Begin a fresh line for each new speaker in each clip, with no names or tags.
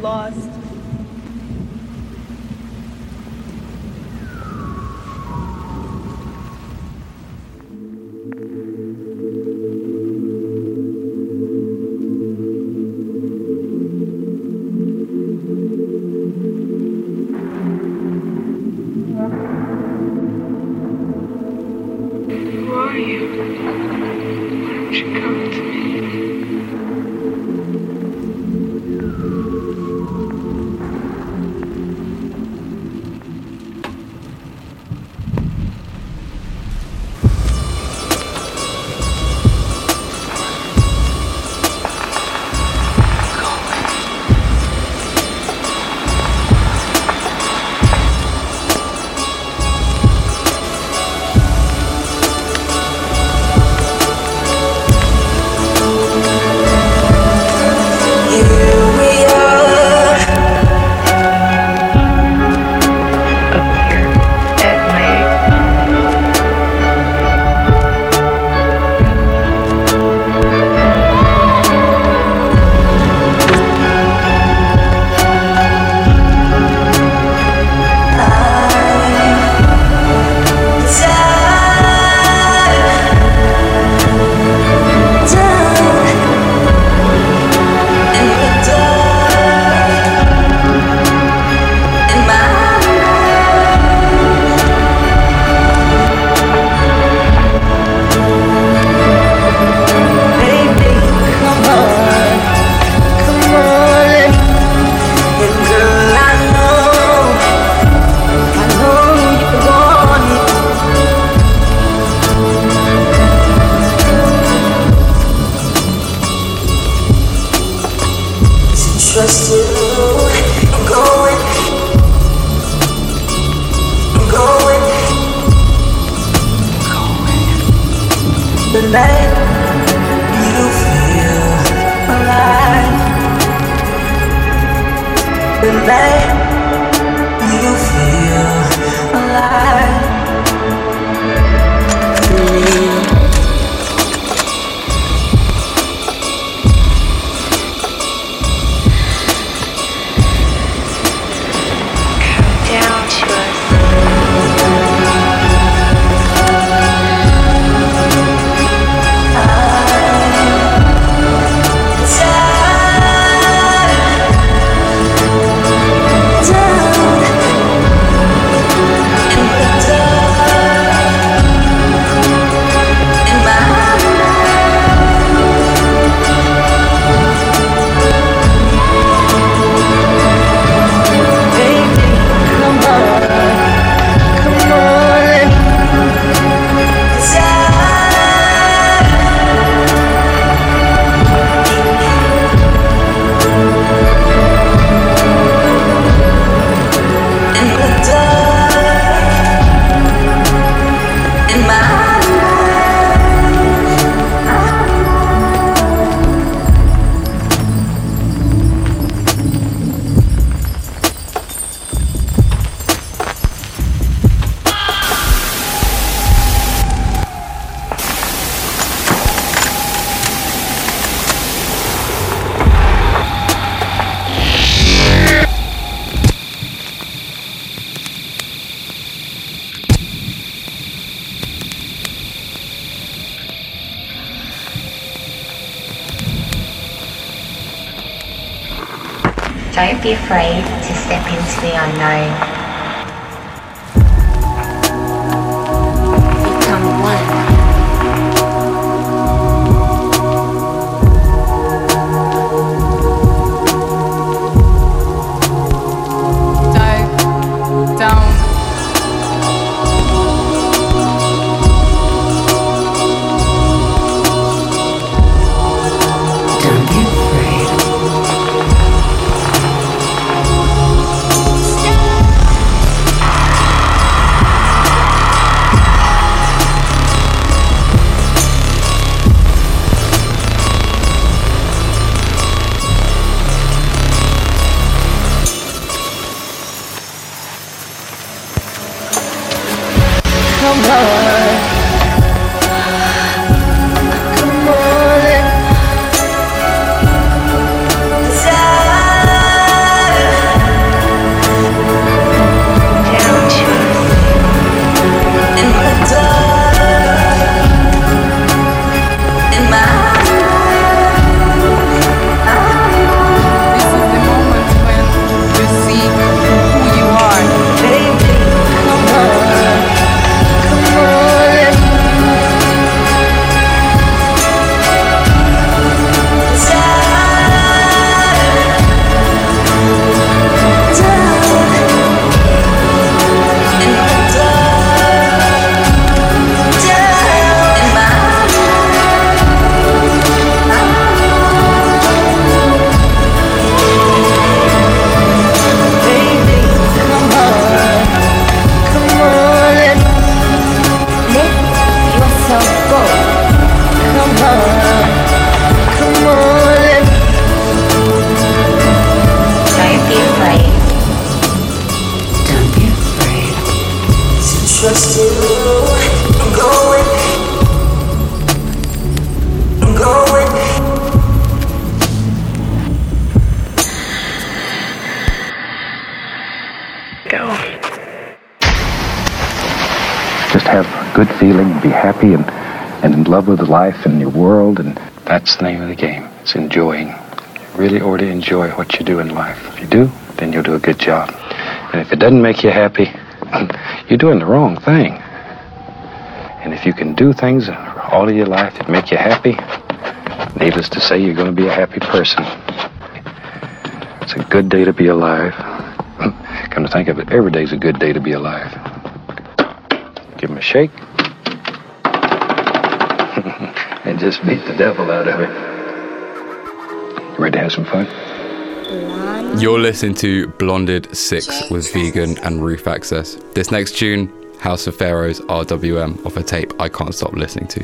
Lost.
Don't be afraid to step into the unknown.
Doesn't make you happy, you're doing the wrong thing. And if you can do things all of your life that make you happy, needless to say, you're going to be a happy person. It's a good day to be alive. Come to think of it, every day's a good day to be alive. Give him a shake. and just beat the devil out of it. You ready to have some fun?
You're listening to Blonded 6 with Vegyn and Roof Access. This next tune, House of Pharaohs RWM, off a tape I can't stop listening to.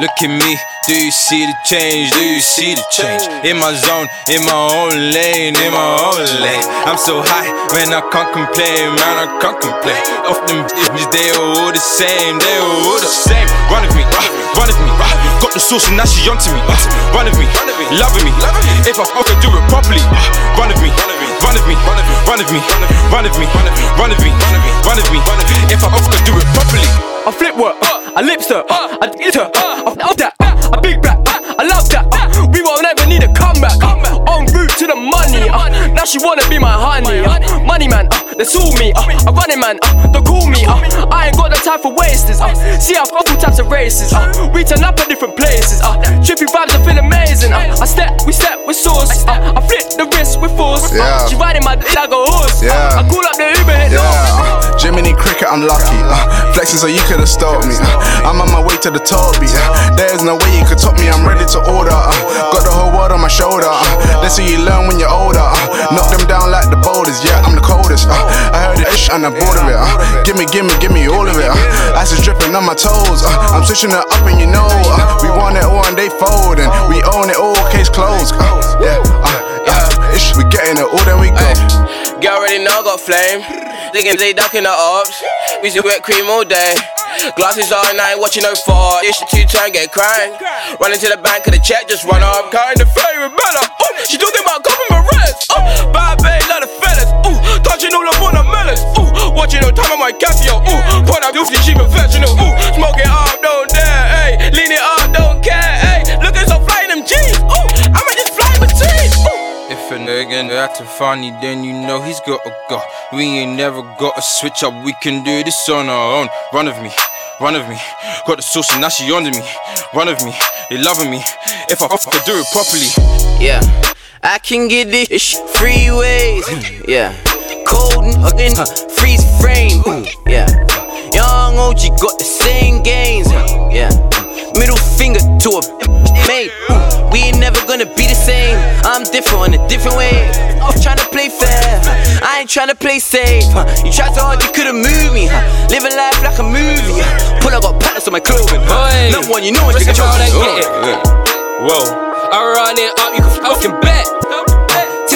Look at me, do you see the change? Do you see the change? In my zone, in my own lane, in my own lane. I'm so high, man, I can't complain, man, I can't complain. Off them bitches, they all the same, they all the same. Run with me, uh, run with me, uh, got the sauce and now she onto me. Uh, run with me, loving me. If I fuck, do it properly. Uh, run with me, run with me, run with me, run with me, run with me, run with me. If I fuck, do it properly.
I flip work, uh, I lips her, uh, I did her, uh, I now she wanna be my honey. Uh, money man, uh, they sue me. Uh, I run it man, uh, they call me. Uh, I ain't got the time for wasters. Uh, see I've got all types of races. Uh, we turn up at different places. Uh, trippy vibes, I feel amazing. Uh, I step, we step with sauce. Uh, I flip the wrist with force. Uh, she riding my dick like a horse. Uh, I call up the Uber.
Yeah, uh, Jiminy Cricket, I'm lucky. Uh, flexing so you could've stopped me. Uh, I'm on my way to the top. Uh, there's no way you could top me. I'm ready to order. Uh, got the whole world on my shoulder. Uh, that's what you learn when you're older. Uh, knock them down like the boulders. Yeah, I'm the coldest. I heard it and I'm bored of it. Uh, give me, give me, give me all of it. Uh, ice is dripping on my toes. I'm switching it up and you know. We want it all and they fold and we own it all. Case closed. Yeah, yeah. We getting it all, then we go.
Girl already know I got flame. Thinking they ducking the ops. We still wet cream all day. Glasses all night, watching no far. It's two turn, get crying. Running to the bank, of the check just run up. Kind of favorite better. Ooh, she talking about government rents. Ooh, bad babe, lot of fellas. Ooh, touching all up on the melons. Ooh, watching no time on my Casio. Ooh, point out goofy, she professional. Ooh, smoke it up, don't dare. Hey, lean it up, a nigga acting funny, then you know he's gotta go. We ain't never gotta switch up, we can do this on our own. Run of me, run of me. Got the sauce and now she under me. Run of me, they loving me. If I f- could do it properly. Yeah, I can get this sh- freeways. Yeah, cold and fucking freeze frame. Yeah, young OG got the same gains. Yeah, middle finger to a mate. We ain't never gonna be the same. I'm different in a different way. I'm tryna play fair. I ain't trying to play safe. huh. You tried so hard, you couldn't move me. huh. Living life like a movie. huh. Pull, I got patterns on my clothing. huh. Number one, you know what you can
around and
control.
get it. Whoa, I run it up, you can fucking bet.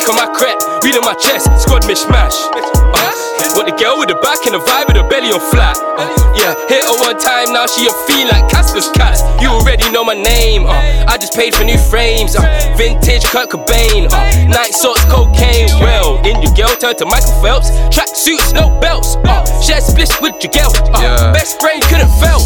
On my crap, read on my chest, squad mishmash. Uh, what the girl with the back and the vibe with the belly on flat. Uh, yeah, hit her one time, now she a fiend like Casper's cats. You already know my name. Uh, I just paid for new frames. Uh, vintage Kurt Cobain. Uh, night socks, cocaine. Well, in your girl turned to Michael Phelps. Track suits, no belts. Uh, share splits with your girl. Uh,
Yeah.
Best brain couldn't fail.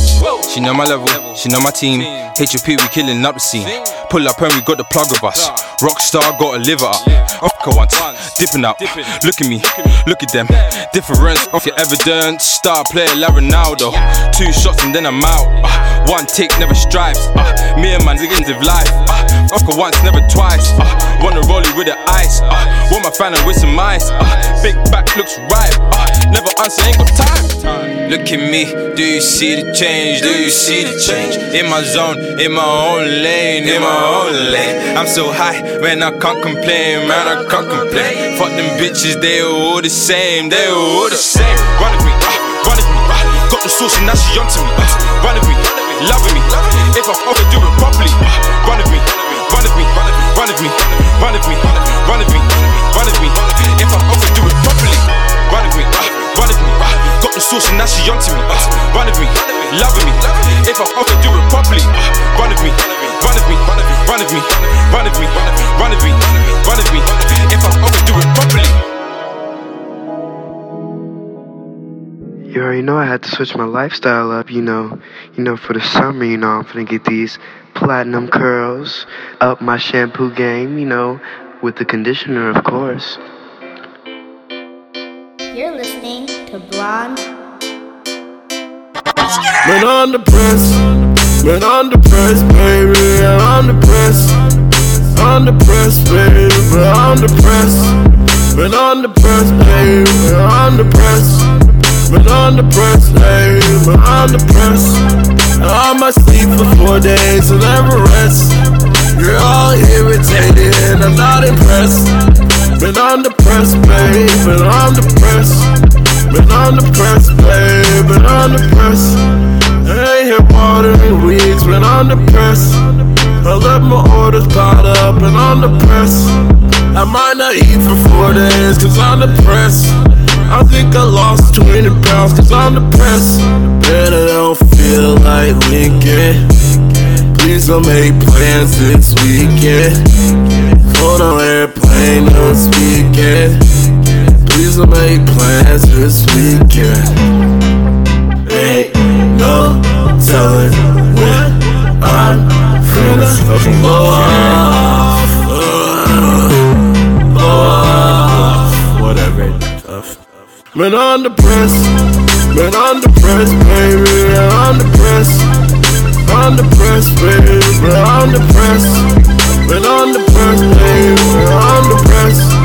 She know my level, she know my team. HOP, we killing up the scene. Pull up and we got the plug with us. Rockstar, gotta live it up. Oscar once, dipping out. Look at me, look at them. Difference off your evidence. Star player like Ronaldo. Two shots and then I'm out. Uh, one tick never stripes. Uh, me and my niggas live life. Uh, Oscar once, never twice. Uh, wanna roll it with the ice. Uh, want my fan with some ice. Uh, big back looks right. Uh, never answer, ain't got time. Look at me, do you see the change? Do you see the change? In my zone, in my own lane, in my own lane. I'm so high, man, I can't complain, man, I can't complain. Fuck them bitches, they all the same, they all the same. Run with me, uh, run with me, uh, got the sauce and now she onto me. Uh, run with me, loving me. If I fuck, do it properly. Uh, run with me, run with me, run with me, run with me, run with me, run with me. If I fuck, do it properly. Run with me, uh, run with me, sauce and now now she onto me. Uh, run with me, loving me. If I offer do it properly, uh, run with me, run with me, run with me, run with me, run with me, run with me. If I offer do it properly.
You already know I had to switch my lifestyle up, you know. You know, for the summer, you know, I'm finna get these platinum curls, up my shampoo game, you know, with the conditioner, of course.
You're listening to Blonde.
Man, I'm depressed. Man, I'm depressed, baby. I'm depressed. I'm depressed, baby. I'm depressed. Man, I'm depressed, baby. I'm depressed. Man, I'm depressed, baby. I'm depressed. I might sleep for four days and never rest. You're all irritated and I'm not impressed. Man, I'm depressed, baby. but I'm depressed. Man, I'm depressed, babe, but I'm depressed. I ain't hit water in weeks, man, I'm depressed. I let my orders pile up and I'm depressed. I might not eat for four days, cause I'm depressed. I think I lost 20 pounds, cause I'm depressed. Man, I don't feel like winking. Please don't make plans this weekend. Hold on airplane this weekend. Please don't make plans this weekend. Ain't no telling when I'm finna blow off. Blow off. Whatever. Man, I'm depressed. Man, I'm depressed, baby. I'm depressed. I'm depressed, baby. I'm depressed. Man, I'm depressed, baby. I'm depressed.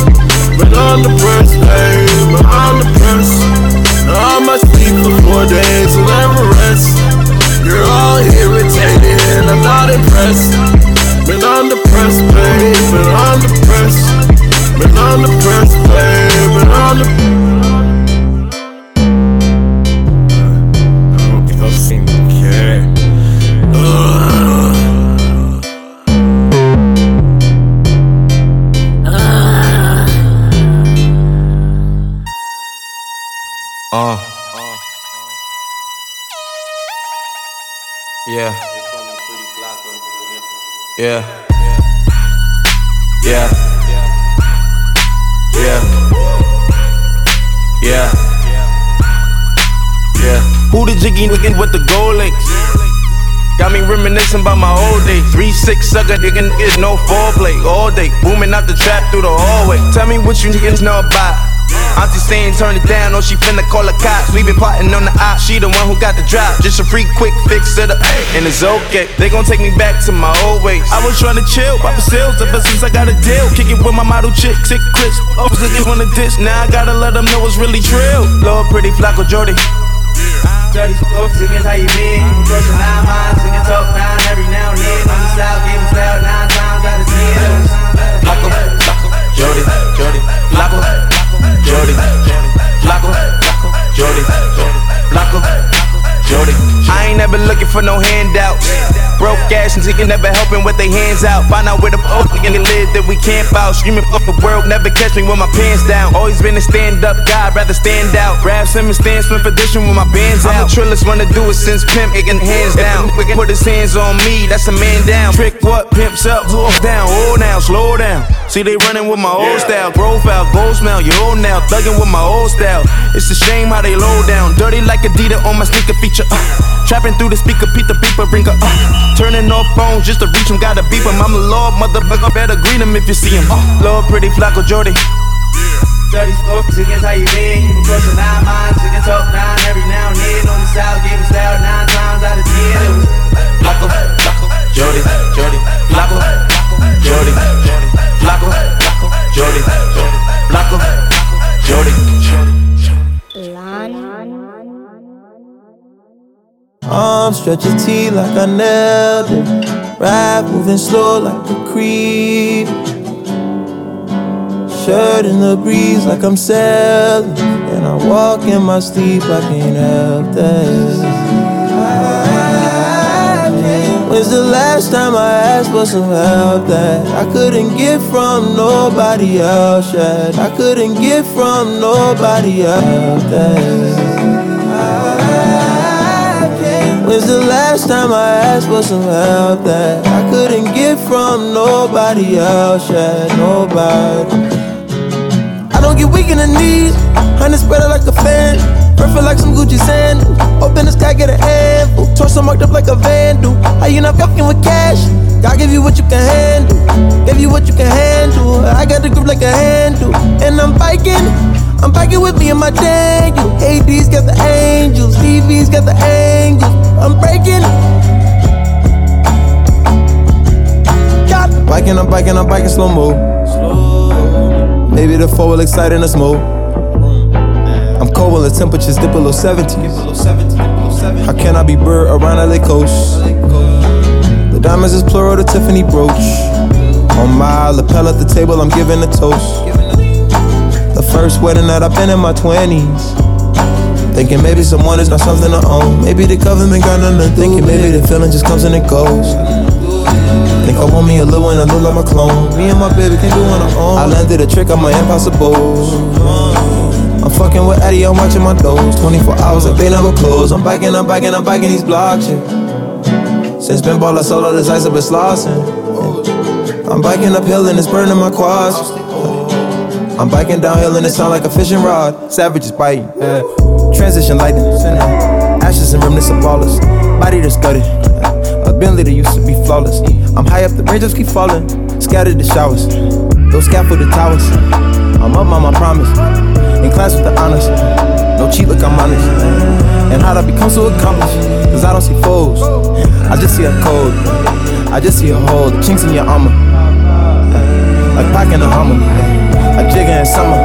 Man, I'm depressed, baby. I'm depressed. I might sleep for four days and never rest. You're all irritated I'm not impressed. Man, I'm depressed, baby. Man, I'm depressed. Man, I'm depressed, baby. Man, I'm depressed.
Yeah. Yeah. Yeah. Yeah. Yeah. Who the jiggy looking with the gold links? Got me reminiscing about my old days. Three six sucker nigga is no foreplay all day. Booming out the trap through the hallway. Tell me what you niggas know about. Auntie saying turn it down, or she finna call the cops. We been plotting on the op, she the one who got the drop. Just a free quick fix to the and it's okay. They gon' take me back to my old ways. I was trying to chill, pop sales ever since I got a deal. Kick it with my model chick, sick Chris. Oh, they wanna diss, now I gotta let them know it's really trill. Lord, pretty Flacko Jordy. Dirty folks, how you been. Crushing nine minds, singing talk nine every now and then. On the style, game style nine times out of ten. Flacko, Flacko, Jordy, Jordy, Jordy, Flacko, Jordy, Flacko, Jordy. I ain't never looking for no handouts. Broke ass and niggas never helping with their hands out. Find out where the old nigga live that we camp out. Screaming fuck the world, never catch me with my pants down. Always been a stand up guy, rather stand out. Grab some and stand for dishing with my bands out. I'm the trillest one to do it since pimp, getting hands down. Put his hands on me, that's a man down. Trick what? Pimps up, off down, hold now, slow down. See they running with my old style, profile, gold smell, you old now, thugging with my old style. It's a shame how they low down, dirty like Adidas on my sneaker feature. Uh. Trapping through the speaker, Pete the beeper, bring her up. Turning off phones just to reach him, gotta beep him. I'm the Lord, motherfucker, better greet him if you see him. Uh, Lord, pretty Flacko Jordy. Dirty smoke, singing how you been. You crushing nine minds, singing talk nine every now and then. On the style, give me style nine times out of ten. It was Flacko, Flacko, Jordy, Jordy, Flacko, Jordy, Flacko, Jordy, Flacko, Jordy,
Arms stretch T like I nailed it. Rap moving slow like a creep. Shirt in the breeze like I'm sailing. And I walk in my sleep, I can't help that. When's the last time I asked for some help that I couldn't get from nobody else yet? I couldn't get from nobody else that.
Is the last time I asked for some help that I couldn't get from nobody else? Yeah, nobody. I don't get weak in the knees, honey spread it like a fan. Perfect like some Gucci sandals. Open the sky, get a handful. Torso marked up like a vandal. How you not fucking with cash? God give you what you can handle. Give you what you can handle. I got the grip like a handle. And I'm biking. I'm biking with me and my Daniel. AD's got the angels. TV's got the angels. I'm breaking. God. Biking, I'm biking, I'm biking slow mo. Maybe the four will excite in the smoke. I'm cold when the temperatures dip below 70. How can I be bird around LA coast? The diamonds is plural, the Tiffany brooch. On my lapel at the table, I'm giving a toast. First wedding that I've been in my 20s. Thinking maybe someone is not something to own. Maybe the government got nothing Thinking maybe the feeling just comes and it goes. Think I want me a little one, I look like my clone. Me and my baby can do on our own. I landed a trick on my impossible. I'm fucking with Eddie, I'm watching my doors. 24 hours like they never close. I'm biking, I'm biking, I'm biking these blocks. Yeah. Since been sold all this ice, I've been slossing. I'm biking uphill and it's burning my quads. I'm biking downhill and it sound like a fishing rod. Savages biting. Yeah. Transition lightning. Ashes and remnants of ballers. Body that's gutted. A Bentley that used to be flawless. I'm high up, the raindrops keep falling. Scattered the showers. Those scaffolded towers. I'm up on my promise. In class with the honors. No cheat, look, I'm honest. And how'd I become so accomplished? Cause I don't see foes. I just see a code. I just see a hole. The chinks in your armor. Like packing a hummer. Jigger in summer.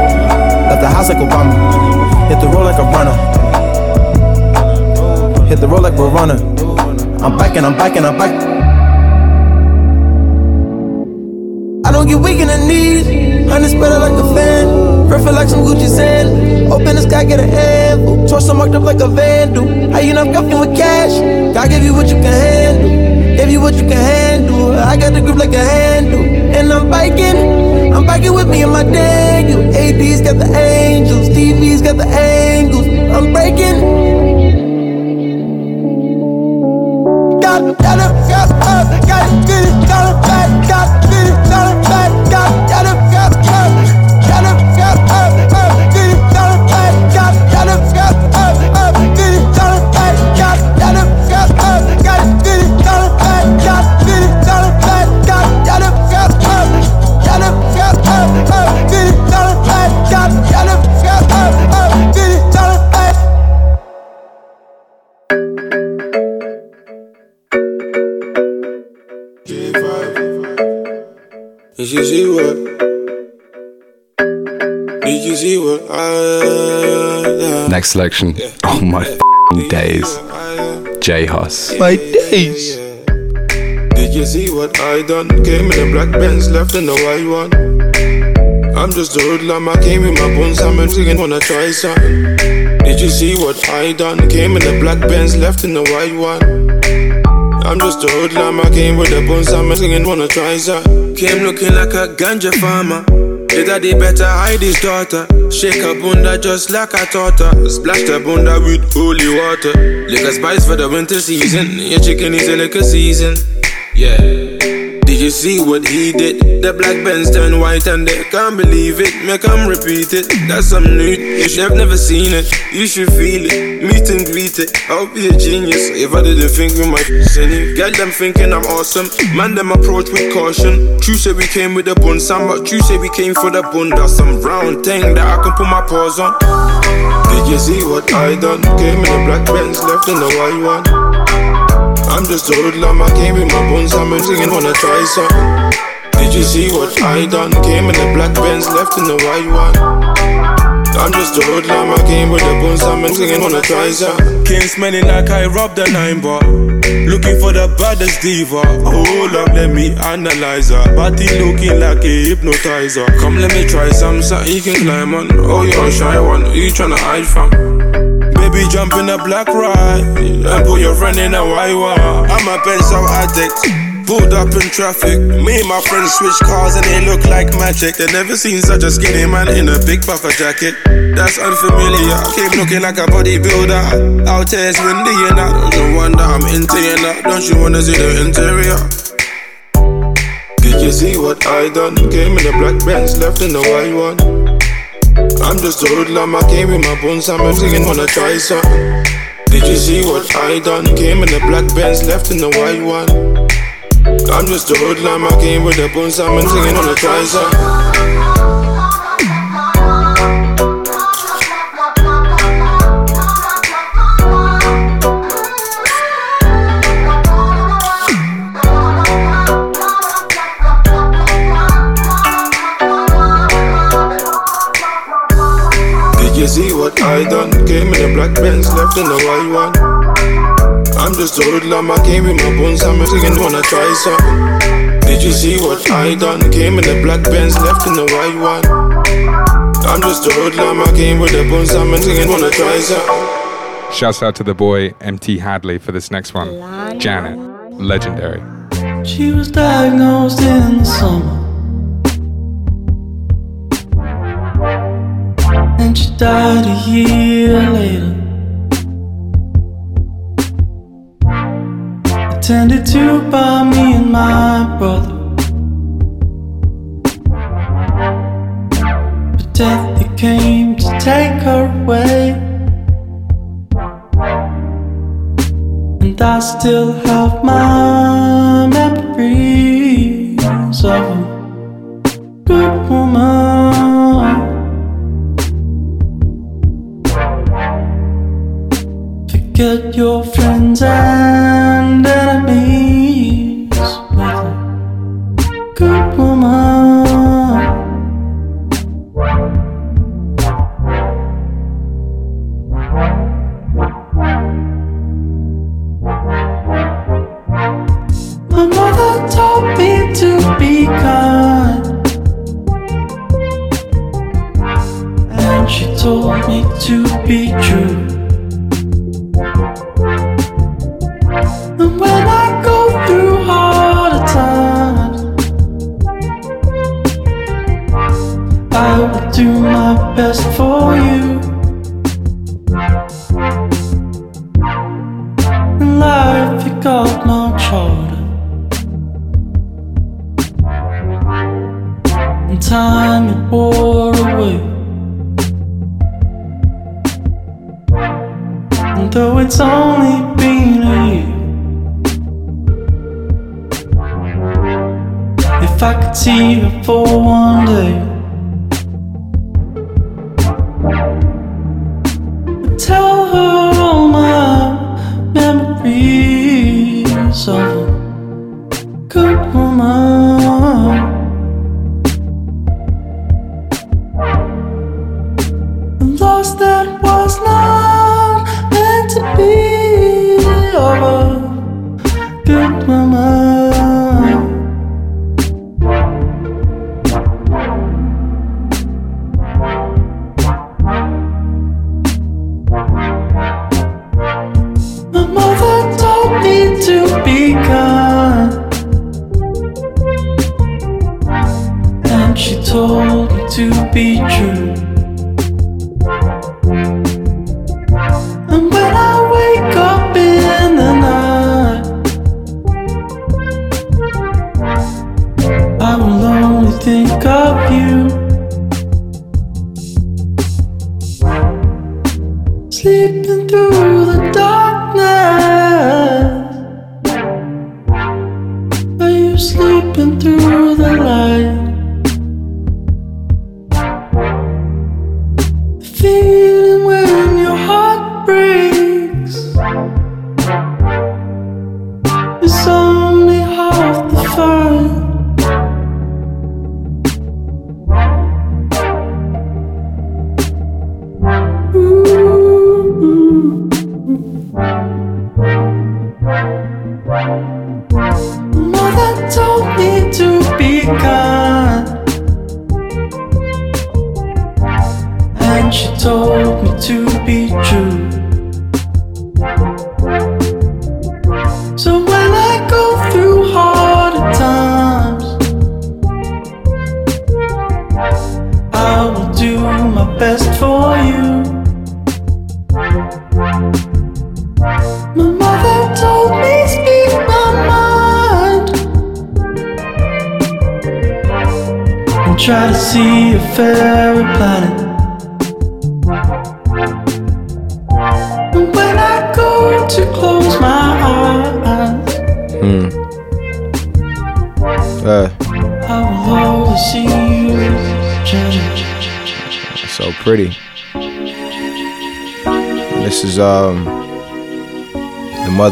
Left the house like Obama. Hit the road like a runner. Hit the road like we're runner. I'm biking, I'm biking, I'm biking. I don't get weak in the knees. Honey spread like a fan. Perfect like some Gucci sand. Open the sky, get a handful. Torso marked up like a vandal. How you not fucking with cash? God give you what you can handle. Give you what you can handle. I got the grip like a handle. And I'm biking. I'm biking with me and my Daniel. AD's got the angels. TV's got the angles. I'm breaking. Got, got
selection. Oh my f***ing days. J Hus.
My days. Did you see what I done? Came in a black Benz, left in the white one. I'm just a hoodlum, I came with my bones, I'm thinking wanna try something. Did you see what I done? Came in a black Benz, left in the white one. I'm just a hoodlum, I came with the bones, I'm thinking wanna try something. Came looking like a ganja farmer. His daddy better hide his daughter. Shake a bunda just like a torta. Splash the bunda with holy water. Liquor spice for the winter season. Your chicken is a liquor season. Yeah. Did you see what he did? The black Benz turned white and they can't believe it. Make them repeat it. That's some new. You should have never seen it. You should feel it. Meet and greet it. I'll be a genius if I didn't think with my in it. Get them thinking I'm awesome. Man, them approach with caution. True say we came with the bun, some but true say we came for the bun. That's Some round thing that I can put my paws on. Did you see what I done? Came in a black Benz, left in the white one. I'm just a hoodlum, I came with my bones, I'm thinking wanna try something. Did you see what I done? Came in a black Benz, left in the white one. I'm just a hoodlum, I came with the bones, I'm thinking wanna try something.
Came smelling like I robbed a nine bar. Looking for the baddest diva. Hold up, let me analyze her. Body looking like a hypnotizer. Come, let me try some, something you can climb on. Oh, you're a shy one, you tryna hide from? Baby, jump in a black ride and put your friend in a white one. I'm a pencil addict.
Pulled up in traffic. Me and my friends switch cars and they look like magic. They never seen such a skinny man in a big puffer jacket. That's unfamiliar. Came looking like a bodybuilder. Out here it's windy and I don't wonder I'm into you now. Don't you wanna see the interior? Did you see what I done? Came in the black Benz, left in the white one. I'm just a hoodlum, I came with my bones, I'm a everything wanna try something. Did you see what I done? Came in the black Benz, left in the white one. I'm just a hoodlum, I came with the bones, I'm a singing on the try something. What I done? Came in the black Benz, left in the white one. I'm just a hoodlum, I came with my bones, I'm a singing wanna try some. Did you see what I done? Came in the black Benz, left in the white one. I'm just a hoodlum, I came with the bones, I'm a singing wanna try some.
Shouts out to the boy MT Hadley for this next one. Janet, legendary.
She was diagnosed in the summer. She died a year later. Attended to by me and my brother. But death it came to take her away. And I still have my memories of a Forget your friends and enemies with a good woman. My mother taught me to be kind, and she told me to be true. Do my best for you.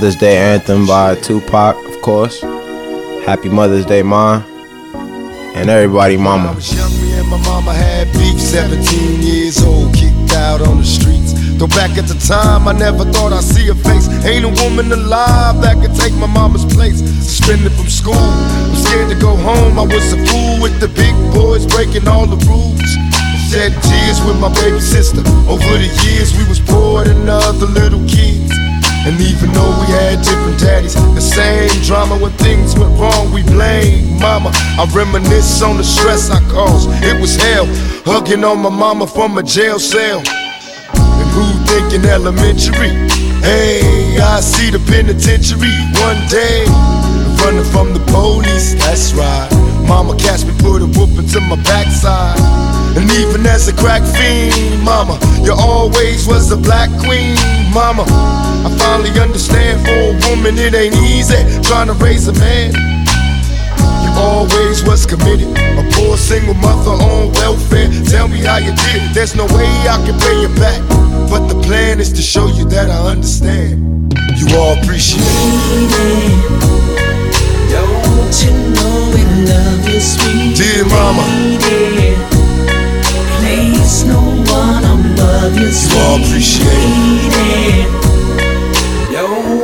Mother's Day anthem by Tupac, of course. Happy Mother's Day, Mom. And everybody, Mama.
Me and my mama had beef, 17 years old, kicked out on the streets. Though back at the time, I never thought I'd see her face. Ain't a woman alive that could take my mama's place. Suspended from school, I'm scared to go home. I was a fool with the big boys breaking all the rules. Shed tears with my baby sister. Over the years, we was poor than other little kids. And even though we had different daddies, the same drama when things went wrong, we blame mama. I reminisce on the stress I caused. It was hell, hugging on my mama from a jail cell. And who thinking elementary? Hey, I see the penitentiary one day. Running from the police, that's right. Mama catch me, put a whooping to my backside. And even as a crack fiend, mama, you always was a black queen, mama. I finally understand for a woman it ain't easy trying to raise a man. You always was committed, a poor single mother on welfare. Tell me how you did it. There's no way I can pay you back, but the plan is to show you that I understand. You all appreciate it.
Don't you know we love you, sweet
Dear mama.
lady? Place no one above you, sweet
You all appreciate
lady.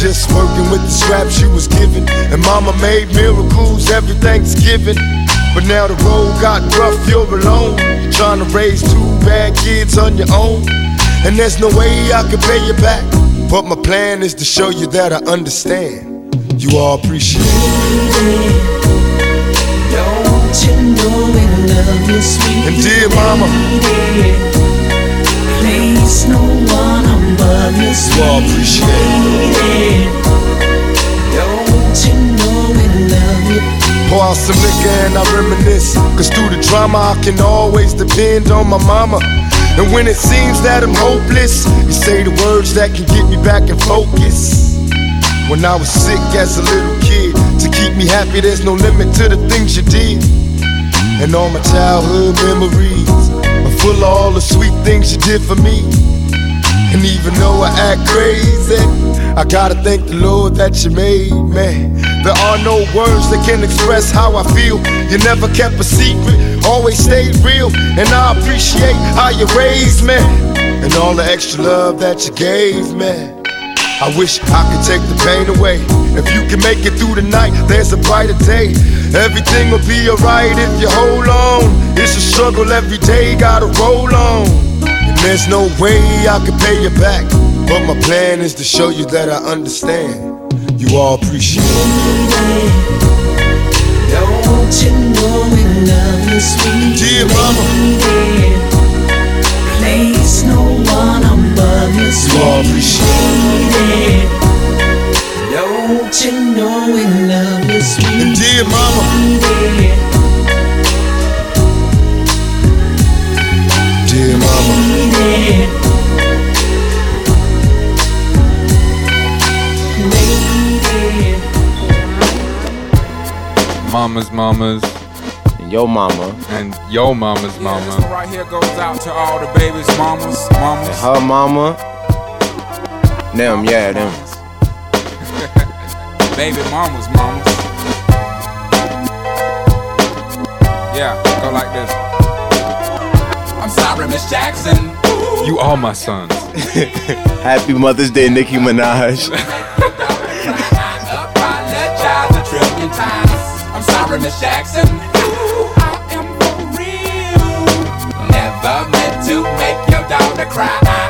Just working with the scraps you was given. And mama made miracles every Thanksgiving. But now the road got rough, you're alone. Trying to raise two bad kids on your own. And there's no way I can pay you back. But my plan is to show you that I understand. You all appreciate it.
Don't you know we love you, sweet
And dear mama.
no one above you,
appreciate
lady. Don't you know we love you?
Pour out some liquor and I reminisce. Cause through the drama, I can always depend on my mama. And when it seems that I'm hopeless, you say the words that can get me back in focus. When I was sick as a little kid, to keep me happy, there's no limit to the things you did. And all my childhood memories are full of all the sweet things you did for me. And even though I act crazy, I gotta thank the Lord that you made me. There are no words that can express how I feel. You never kept a secret, always stayed real. And I appreciate how you raised me. And all the extra love that you gave me. I wish I could take the pain away. If you can make it through the night, there's a brighter day. Everything will be alright if you hold on. It's a struggle every day, gotta roll on. There's no way I can pay you back. But my plan is to show you that I understand. You all appreciate it.
Don't you know we love you, sweet
Dear mama.
Place no one above you,
You all
sweet lady. Don't you know we love you, sweet
dear mama.
Mama's mamas.
And yo mama.
And yo mama's mama.
Yeah, this Right here goes out to all the babies, mamas, mamas.
And her mama.
Them, yeah, them.
Baby mamas, mamas. Yeah, go like this.
I'm sorry, Miss Jackson.
You are my sons.
Happy Mother's Day, Nicki Minaj.
Miss Jackson. Ooh, I am for real. Never meant to make your daughter cry.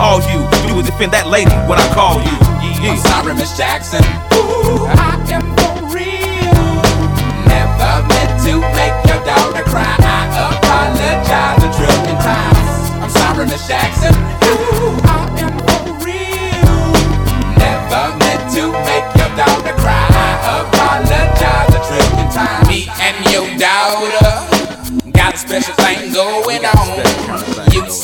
All you do is defend that lady when I call you.
I'm sorry, Miss Jackson. Ooh, I am for real. Never meant to make your daughter cry. I apologize a trillion times. I'm sorry, Miss Jackson. Ooh, I am for real. Never meant to make your daughter cry. I apologize a trillion times. Me and your daughter got a special thing going on.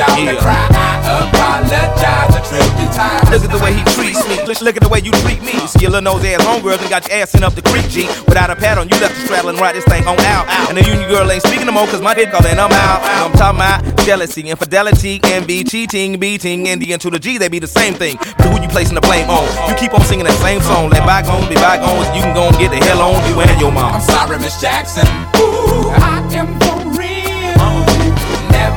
Make your daughter cry. I apologize a trillion times.
Look at the way he treats me. Look, at the way you treat me. Little nose ass homegirls and got your ass in up the creek, G. Without a pad on, you left the straddle and ride this thing on out. And the union girl ain't speaking no more, cause my dick calling, I'm out. I'm talking about jealousy, infidelity, envy, cheating, beating, and the N to the G, they be the same thing. But who you placing the blame on? You keep on singing that same song. Let bygones be bygones. You can go and get the hell on you and your mom.
I'm sorry, Miss Jackson. Ooh, I am.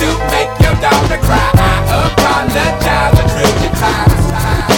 to make your daughter cry. I apologize a trillion times.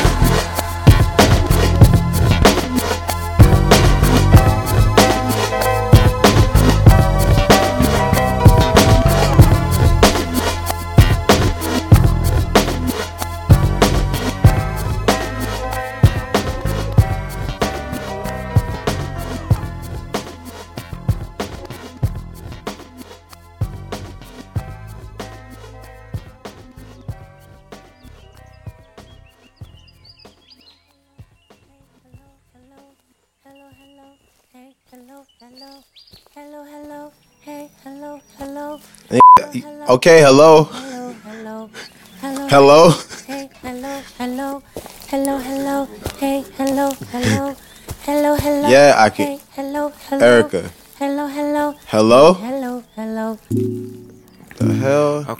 Okay, hello.
Hello,
Hello.
Hey, hello, hello, hello, hello, hey, hello, hello, hello, hello.
Yeah, I can-
Hey, hello, hello.
Erica.
Hello, hello.
Hello?
Hello, hello.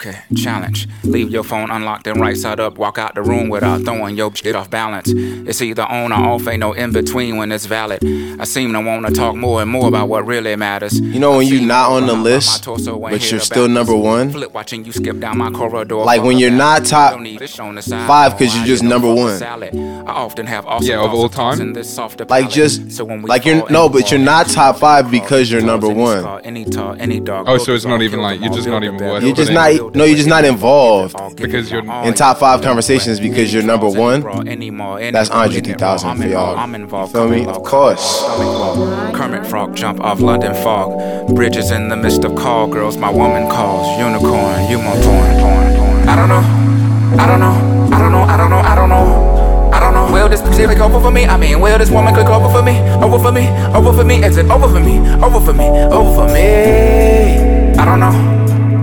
The hell?
Okay, challenge. Leave your phone unlocked and right side up. Walk out the room without throwing your shit off balance. It's either on or off, ain't no in between when it's valid. I seem to wanna talk more and more about what really matters.
You know when you're not on the list, but you're still number one?
Flip watching you skip down my corridor.
Like when you're not top five because you're just number one.
I often have awesome
Yeah, of all time?
in this softer
Like just
So when we
like you're no, but you're not top five because you're number one.
any tall, any dog.
Oh, so it's not even like you're just not even worth.
You're just not no, you're just not involved
because you're
in top five conversations because you're number one. That's Andre 3000 for y'all.
I'm involved.
feel me? Of course.
Kermit Frog jump off London fog. Bridges in the midst of call girls. My woman calls. Unicorn, you porn, porn, porn. I don't know. I don't know. I don't know. I don't know. I don't know. I don't know. Will this click over for me? I mean, will this woman click over for me? Over for me? Over for me? Is it over for me? Over for me? Over for me? I don't know.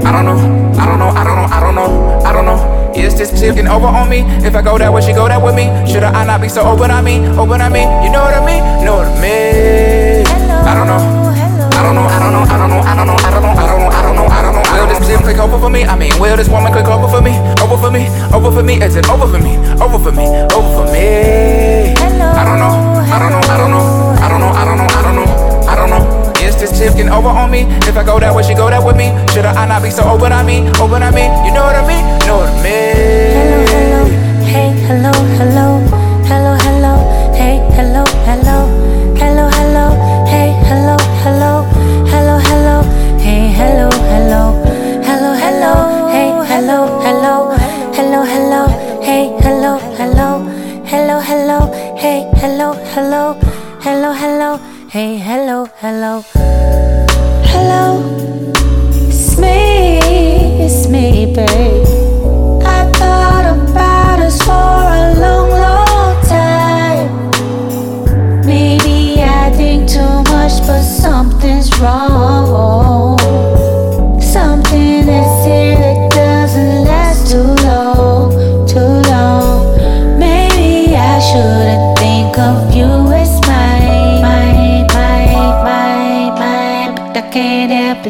I don't know, I don't know, I don't know, I don't know, I don't know. Is this chick getting over on me? If I go that way, she go that with me. Should I not be so open on me? Open on me, you know what I mean? Know what I mean? I don't know. I don't know, I don't know, I don't know, I don't know, I don't know, I don't know, I don't know, I don't know. Will this bitch click over for me? I mean, will this woman click over for me? Over for me, over for me, is it over for me? Over for me, over for me. I don't know, I don't know, I don't know, I don't know, I don't know, I don't know this shit getting over on me? If I go that way, she go that with me. Should I not be so open on me? Open on me? You know what I mean? Know what I mean?
Hey, hello, hello, hello, hello, hey, hello, hello, hello, hello, hey, hello, hello, hello, hello, hey, hello, hello, hello, hello, hey, hello, hello, hello, hello, hey, hello, hello, hello, hello, hey, hello, hello, hello, hello, hey, hello, hello, hello,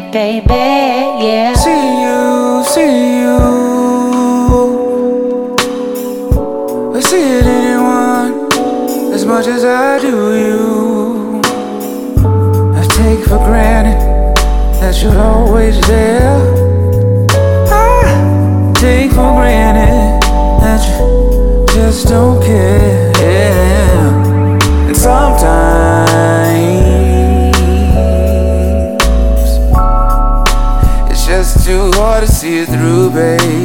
baby.
true, babe.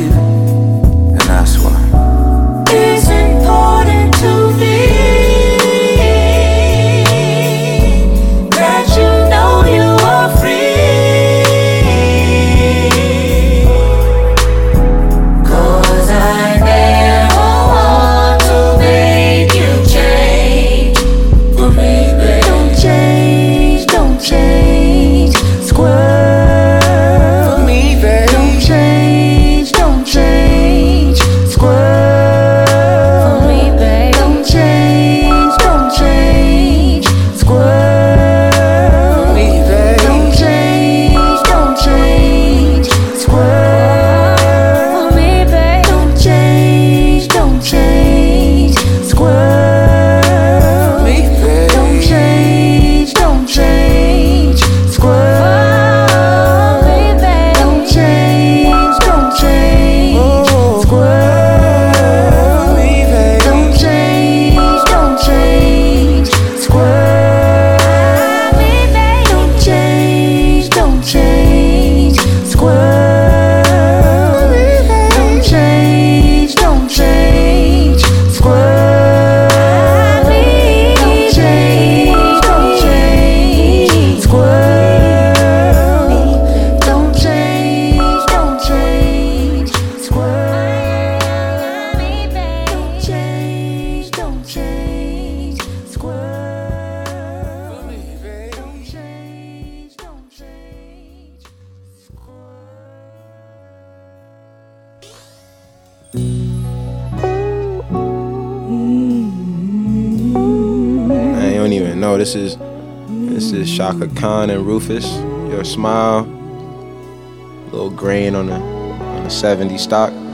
Stock.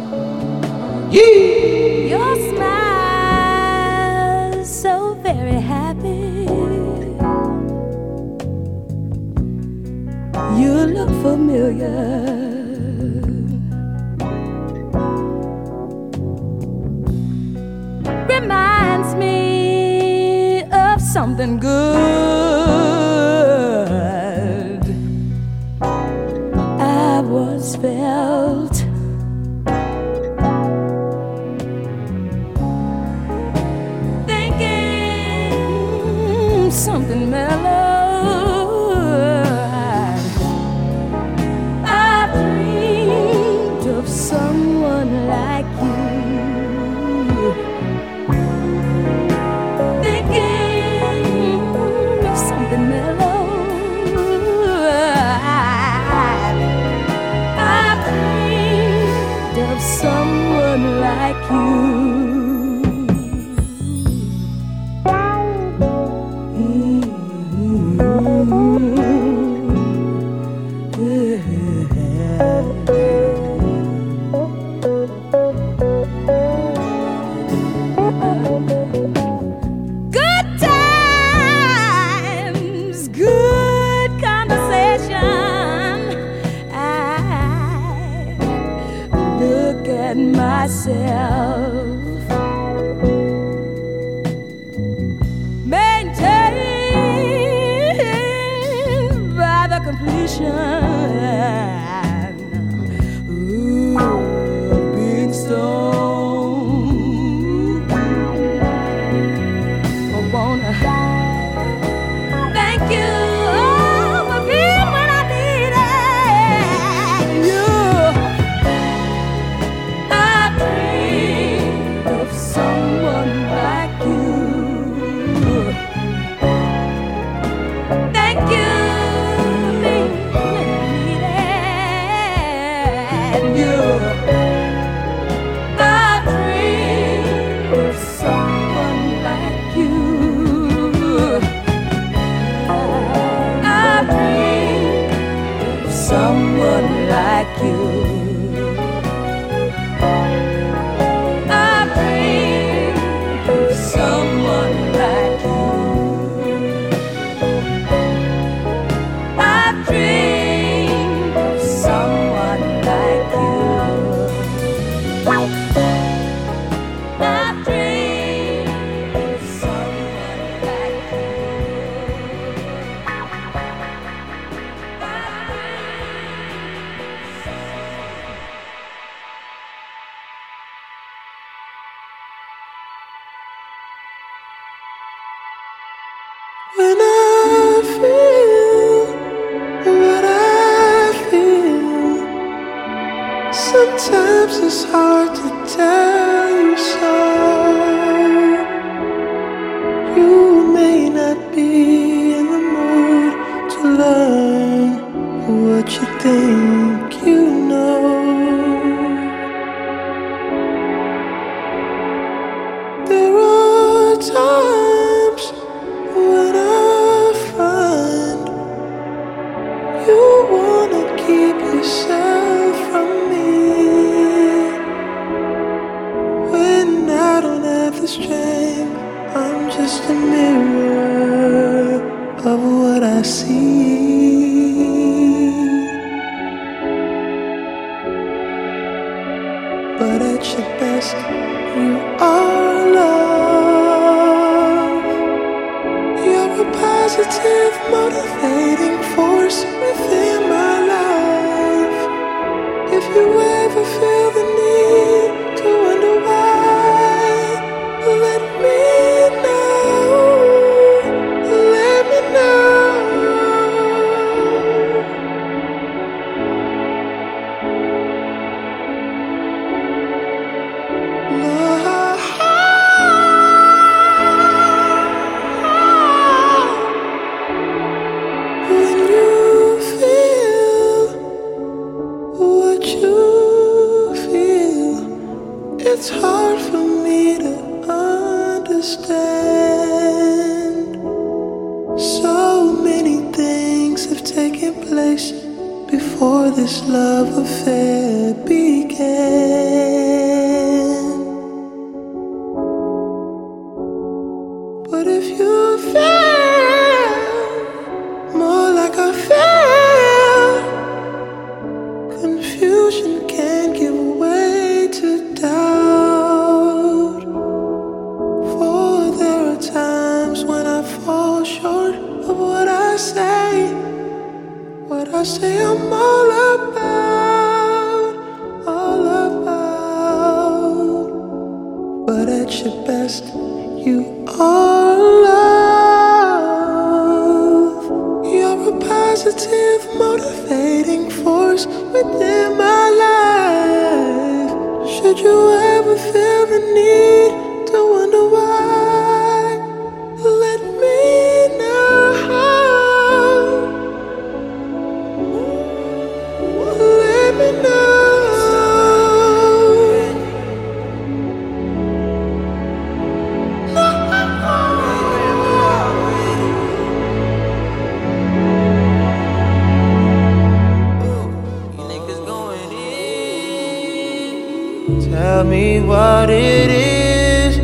Tell me what it is.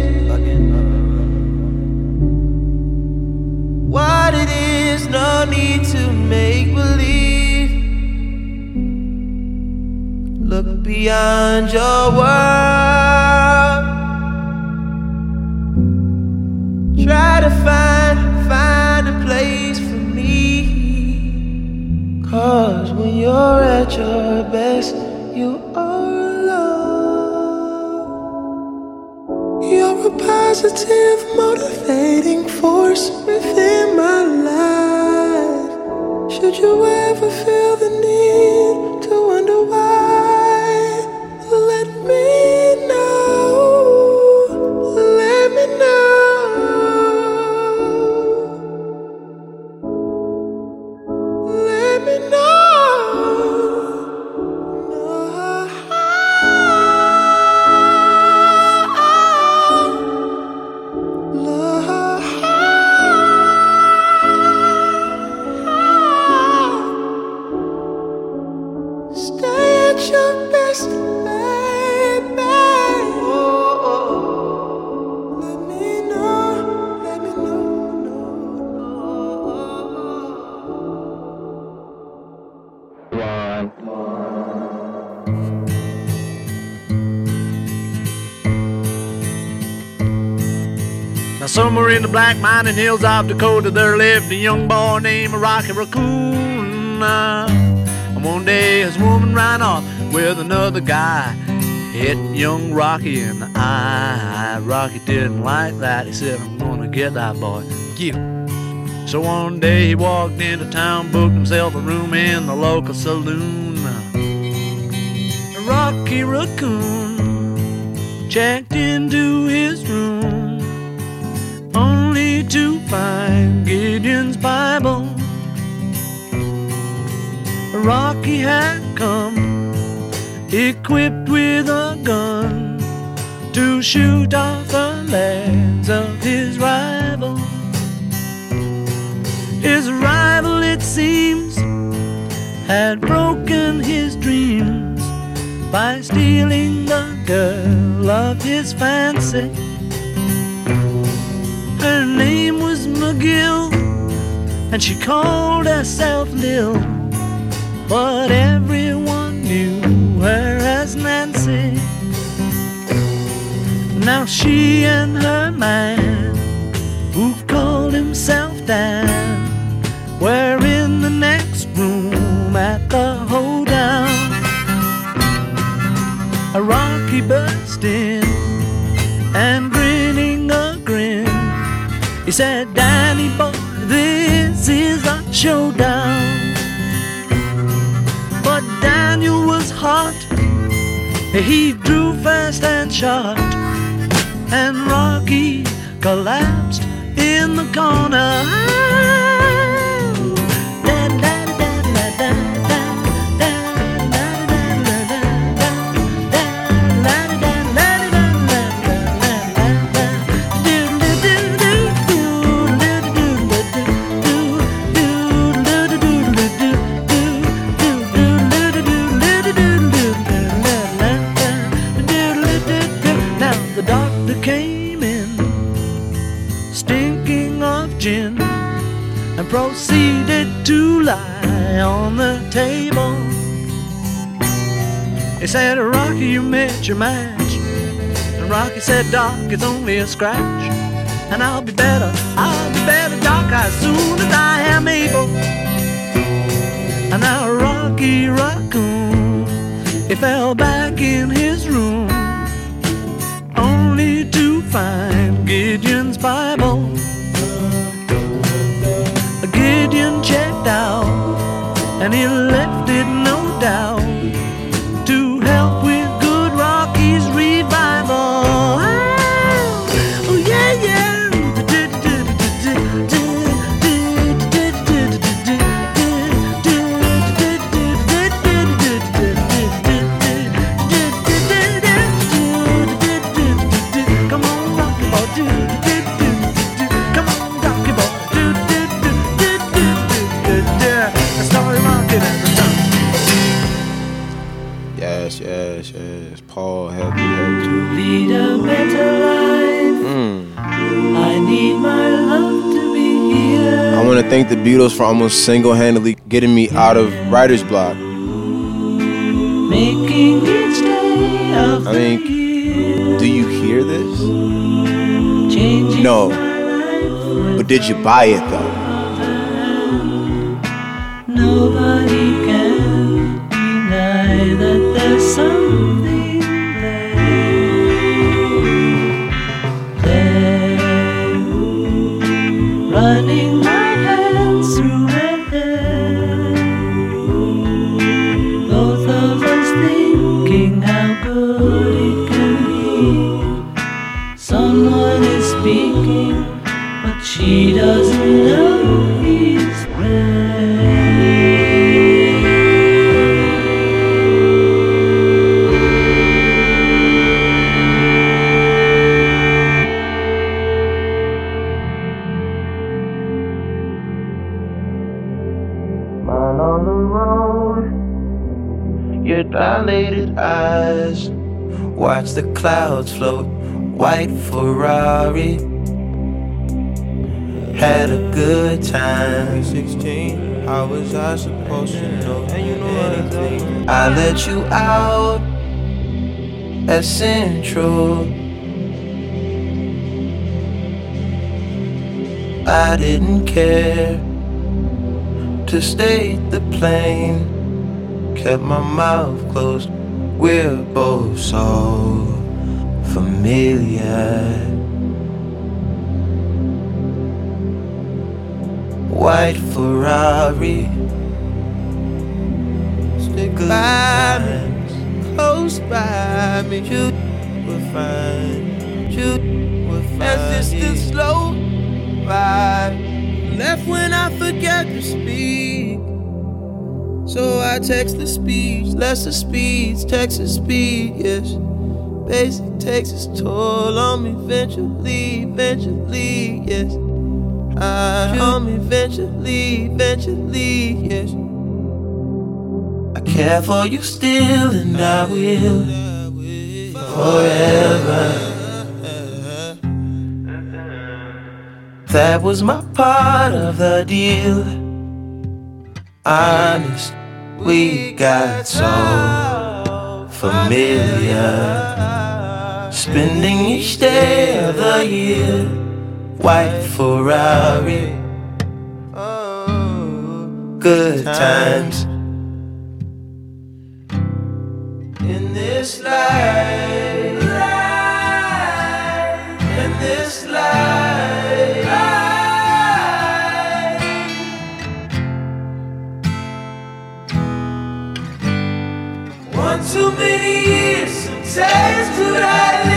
What it is, no need to make believe. Look beyond your positive, motivating force within my life. Should you ever feel
somewhere in the black mining hills of Dakota, there lived a young boy named Rocky Raccoon. And one day his woman ran off with another guy. Hit young Rocky in the eye. Rocky didn't like that. He said, I'm gonna get that boy. Get. So one day he walked into town, booked himself a room in the local saloon. Rocky Raccoon checked into his find Gideon's Bible. Rocky had come equipped with a gun to shoot off the legs of his rival. His rival, it seems, had broken his dreams by stealing the girl of his fancy. Her name Magill, and she called herself Lil, but everyone knew her as Nancy. Now she and her man, who called himself Dan, were in the next room at the hoedown. A Rocky burst in and. He said, Danny boy, this is a showdown. But Daniel was hot. He drew fast and shot. And Rocky collapsed in the corner. Lie on the table. He said, Rocky, you met your match. And Rocky said, Doc, it's only a scratch. And I'll be better, I'll be better, Doc, as soon as I am able. And now Rocky Raccoon, he fell back in his room, only to find Gideon's Bible. And he left
thank the Beatles for almost single-handedly getting me out of writer's block.
Making each day of
I mean, do you hear this?
changing
No. But did you buy it though?
Nobody can deny that there's something
clouds float. White Ferrari had a good time. 16, how was I supposed to know anything? I let you out at Central. I didn't care to state the plain. Kept my mouth closed. We're both so familiar. White Ferrari. Stick by me, close by me. You will find, you will find. As the slow ride. Left when I forget to speak. So I text the speech, lesser speeds, the speed, yes. Basic takes its toll on me eventually, eventually, yes. I on me eventually, eventually, yes. I care for you still, and I will forever. That was my part of the deal. Honest, we got so familiar. Spending each day of the year, white Ferrari. Oh, good times. In this life, in this life. One too many years, some taste to eyelids on a facelift. Mind over matter is magic. I do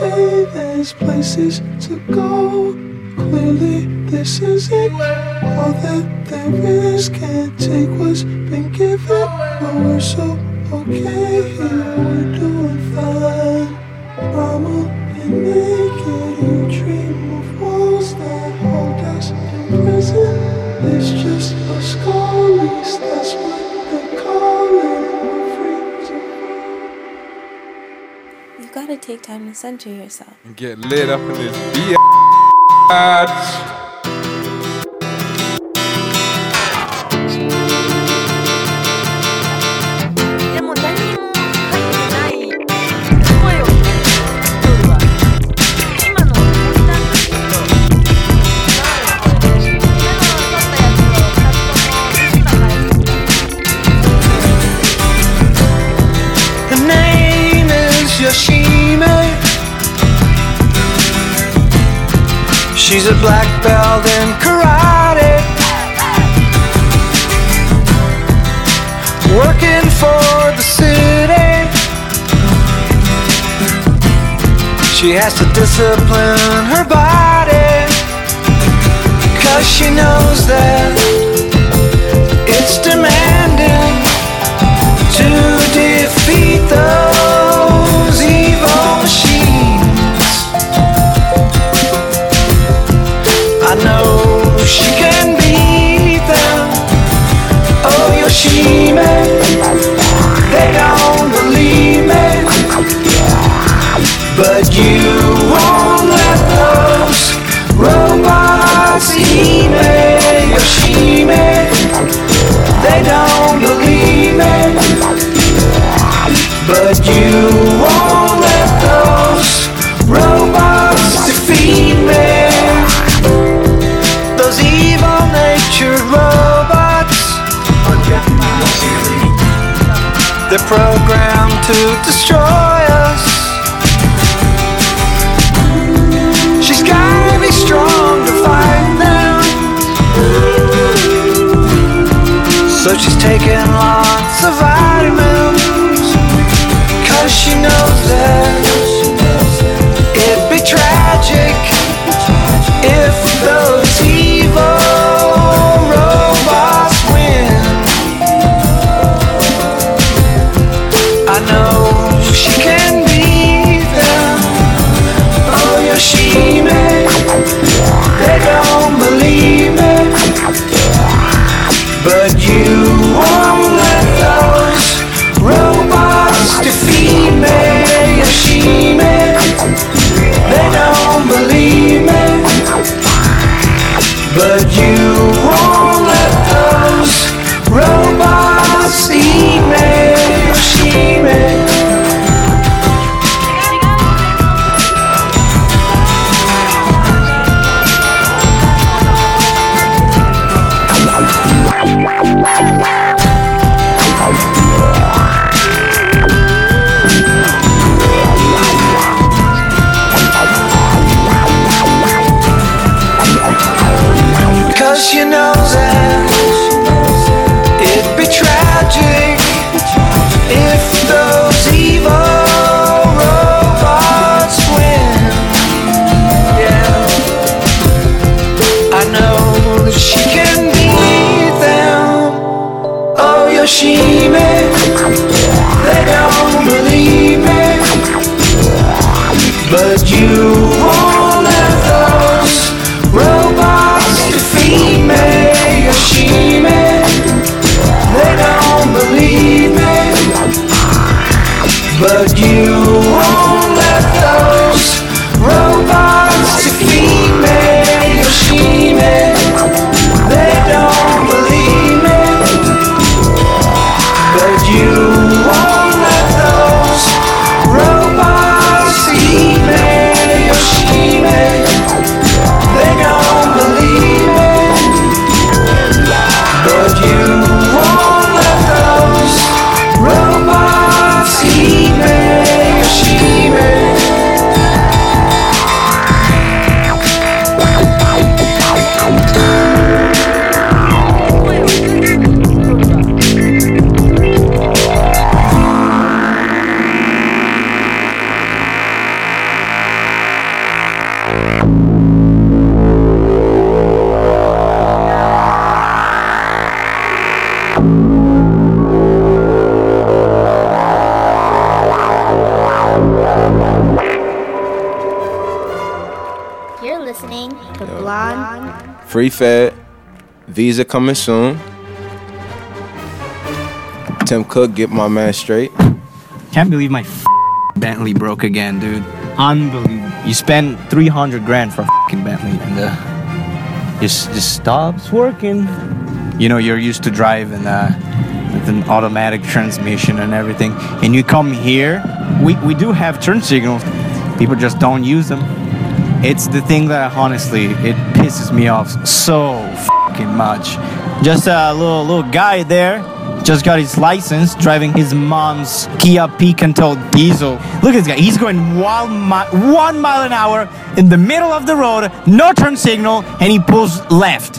vacate, there's places to go. Clearly, this isn't all that there is. Can't take what's been given, but we're so okay here. We're doing fine. Mama, and naked, you dream of walls that hold us in prison. It's
gotta take time to center yourself.
And get lit up in this bitch.
A black belt in karate. Working for the city. She has to discipline her body. Cause she knows that it's demanding to defeat those she can. Oh, they don't believe me. But you won't let those robots. They don't believe me. But you won't They're programmed to destroy us. She's gotta be strong to fight them. So she's taking lots of vitamins. Cause she knows that it'd be tragic
Free Fed. Visa coming soon. Tim Cook, get my man straight.
Can't believe my Bentley broke again, dude. Unbelievable. You spend 300 grand for a fucking Bentley and uh, just just stops working. You know, you're used to driving uh, with an automatic transmission and everything, and you come here. We we do have turn signals. People just don't use them. It's the thing that honestly it pisses me off so fucking much. Just a little little guy there just got his license driving his mom's Kia Picanto diesel. Look at this guy. He's going one, mi- one mile an hour in the middle of the road, no turn signal, and he pulls left.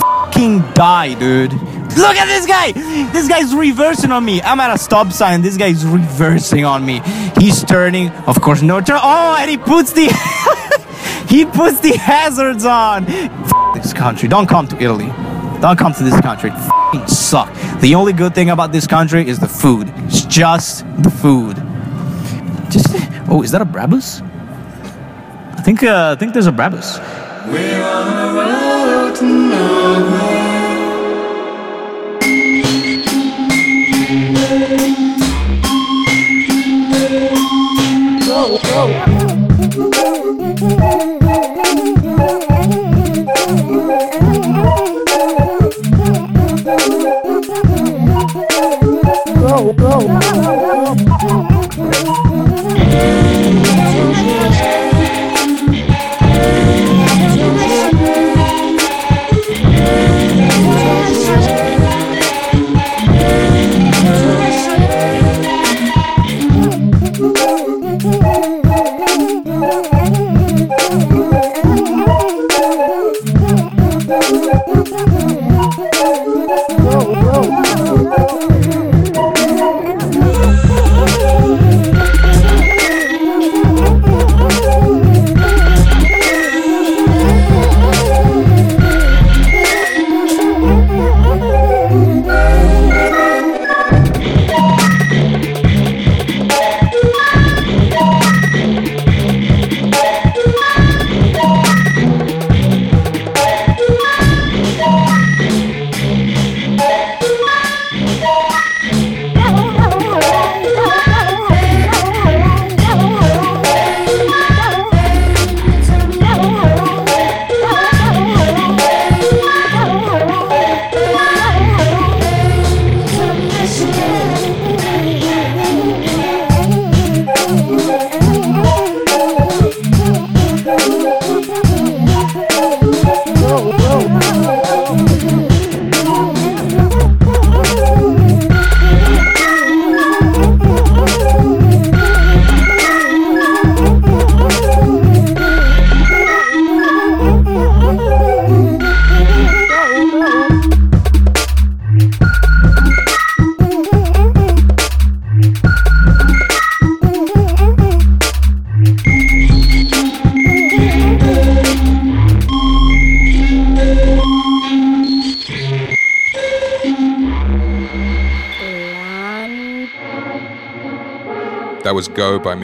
Fucking die, dude. Look at this guy. This guy's reversing on me. I'm at a stop sign. This guy's reversing on me. He's turning. Of course, no turn. Oh, and he puts the he puts the hazards on. F- this country. Don't come to Italy. Don't come to this country. Suck. The only good thing about this country is the food. It's just the food. Just oh, is that a Brabus? I think uh, I think there's a Brabus.
We're on a road to nowhere.
Go, go,
That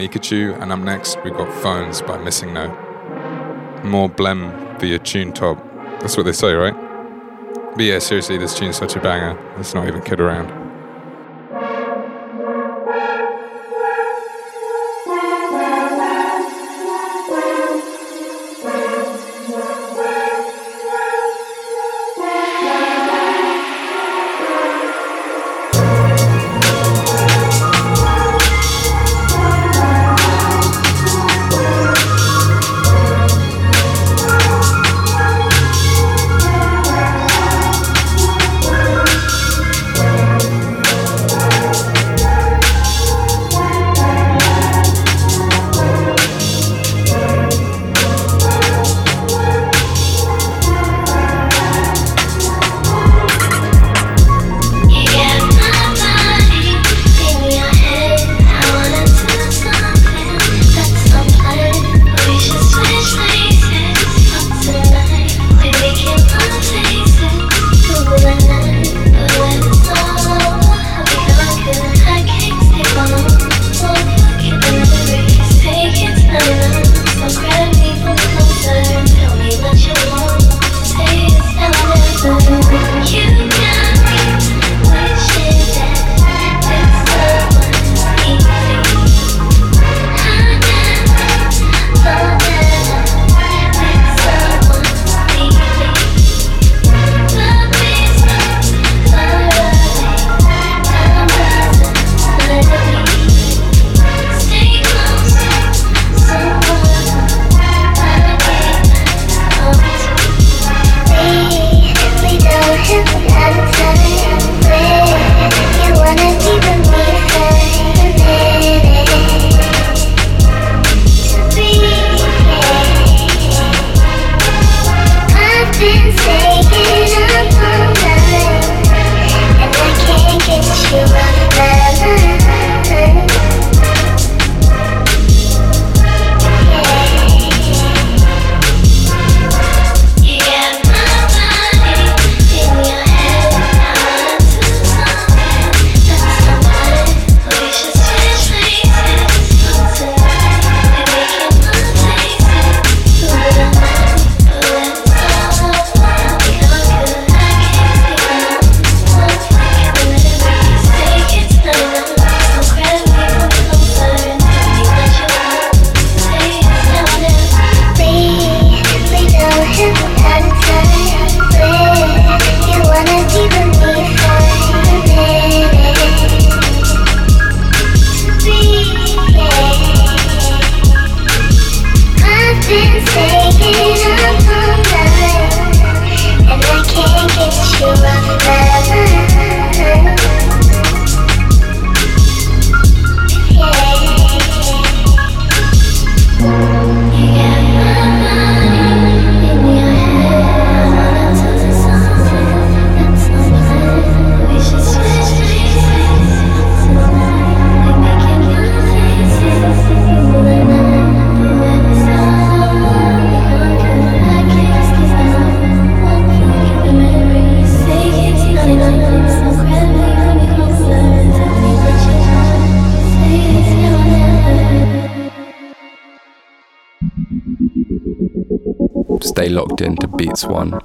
Micachu, and up next We've got Phones by Missing No. More blem via tune top. That's what they say, right? But yeah, seriously, this tune's such a banger. Let's not even kid around.
One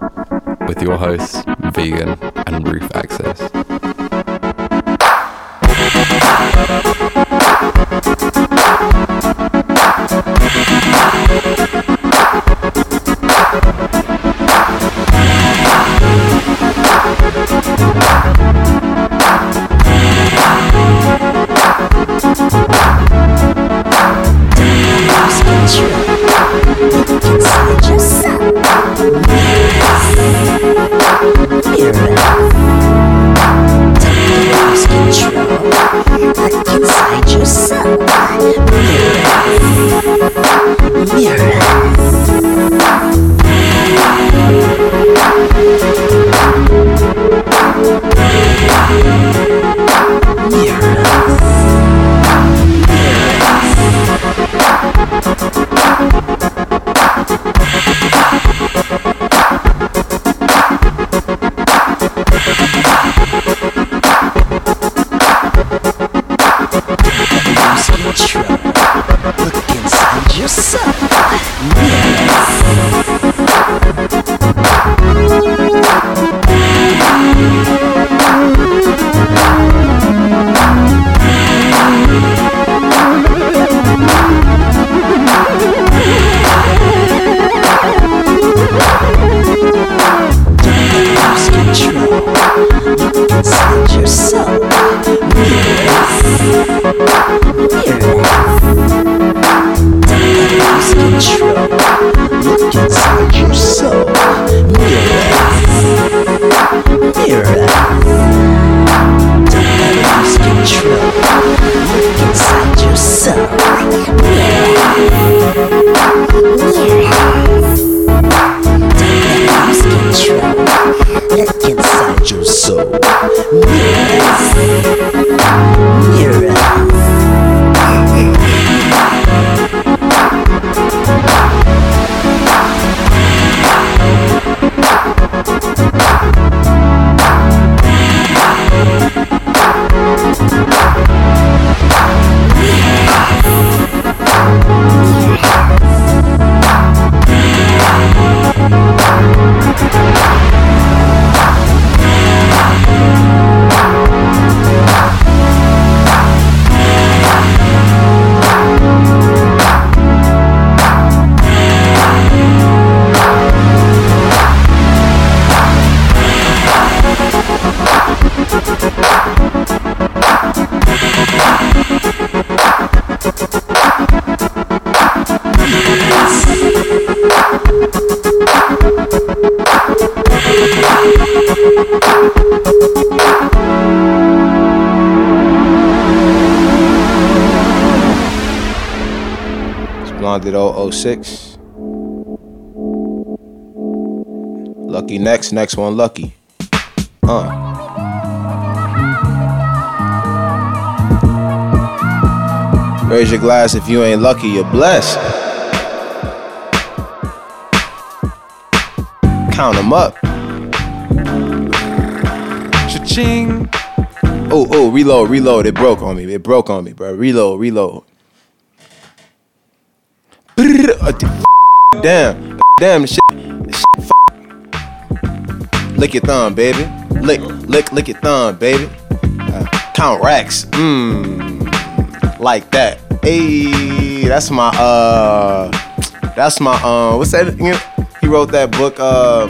6. Lucky next, next one lucky. huh? Raise your glass if you ain't lucky, you're blessed. Count them up.
Cha-ching.
Oh, oh, reload, reload. It broke on me. It broke on me, bro. Reload, reload. Damn, damn, this shit. this shit f- Lick your thumb, baby. Lick, lick, lick your thumb, baby. Uh, count racks. Mmm, like that. Hey, that's my uh, that's my uh, what's that? He wrote that book. Uh,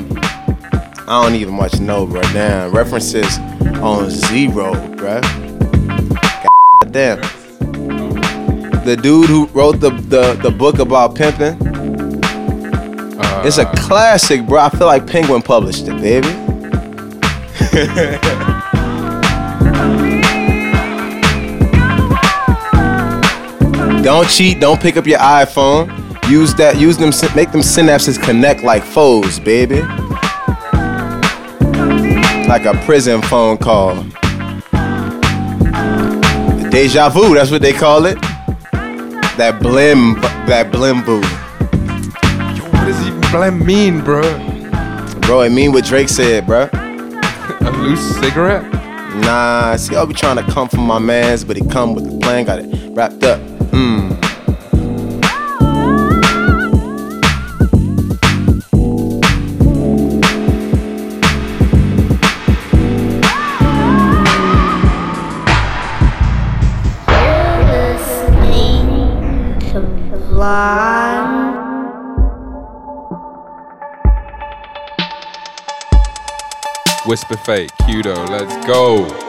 I don't even much know, bro. Damn, references on zero, bro. God damn. The dude who wrote the the, the book about pimping. It's a classic, bro. I feel like Penguin published it, baby. don't cheat. Don't pick up your iPhone. Use that. Use them. Make them synapses connect like foes, baby. Like a prison phone call. Deja vu. That's what they call it. That blim. That blim boo.
What does even blam mean, bro?
Bro, it mean what Drake said, bro.
A loose cigarette?
Nah, see, I'll be trying to come from my mans, but he come with the plan, got it wrapped up.
Whisper Fate, Kudo, let's go.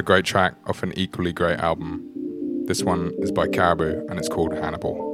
A great track off an equally great album. This one is by Caribou and it's called Hannibal.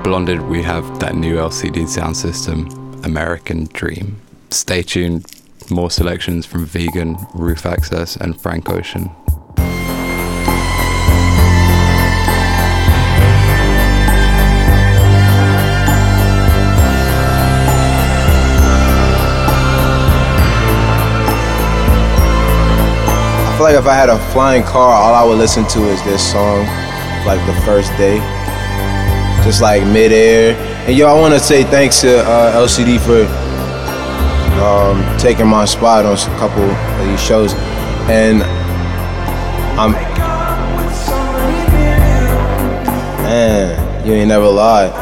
On Blonded, we have that new LCD Soundsystem, American Dream. Stay tuned, more selections from Vegyn, Roof Access, and Frank Ocean.
I feel like if I had a flying car, all I would listen to is this song, like the first day, just like midair. And yo, I want to say thanks to uh, LCD for um, taking my spot on a couple of these shows, and I'm man, you ain't never lied.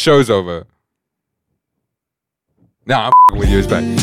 Show's over. Nah, I'm with you. It's back.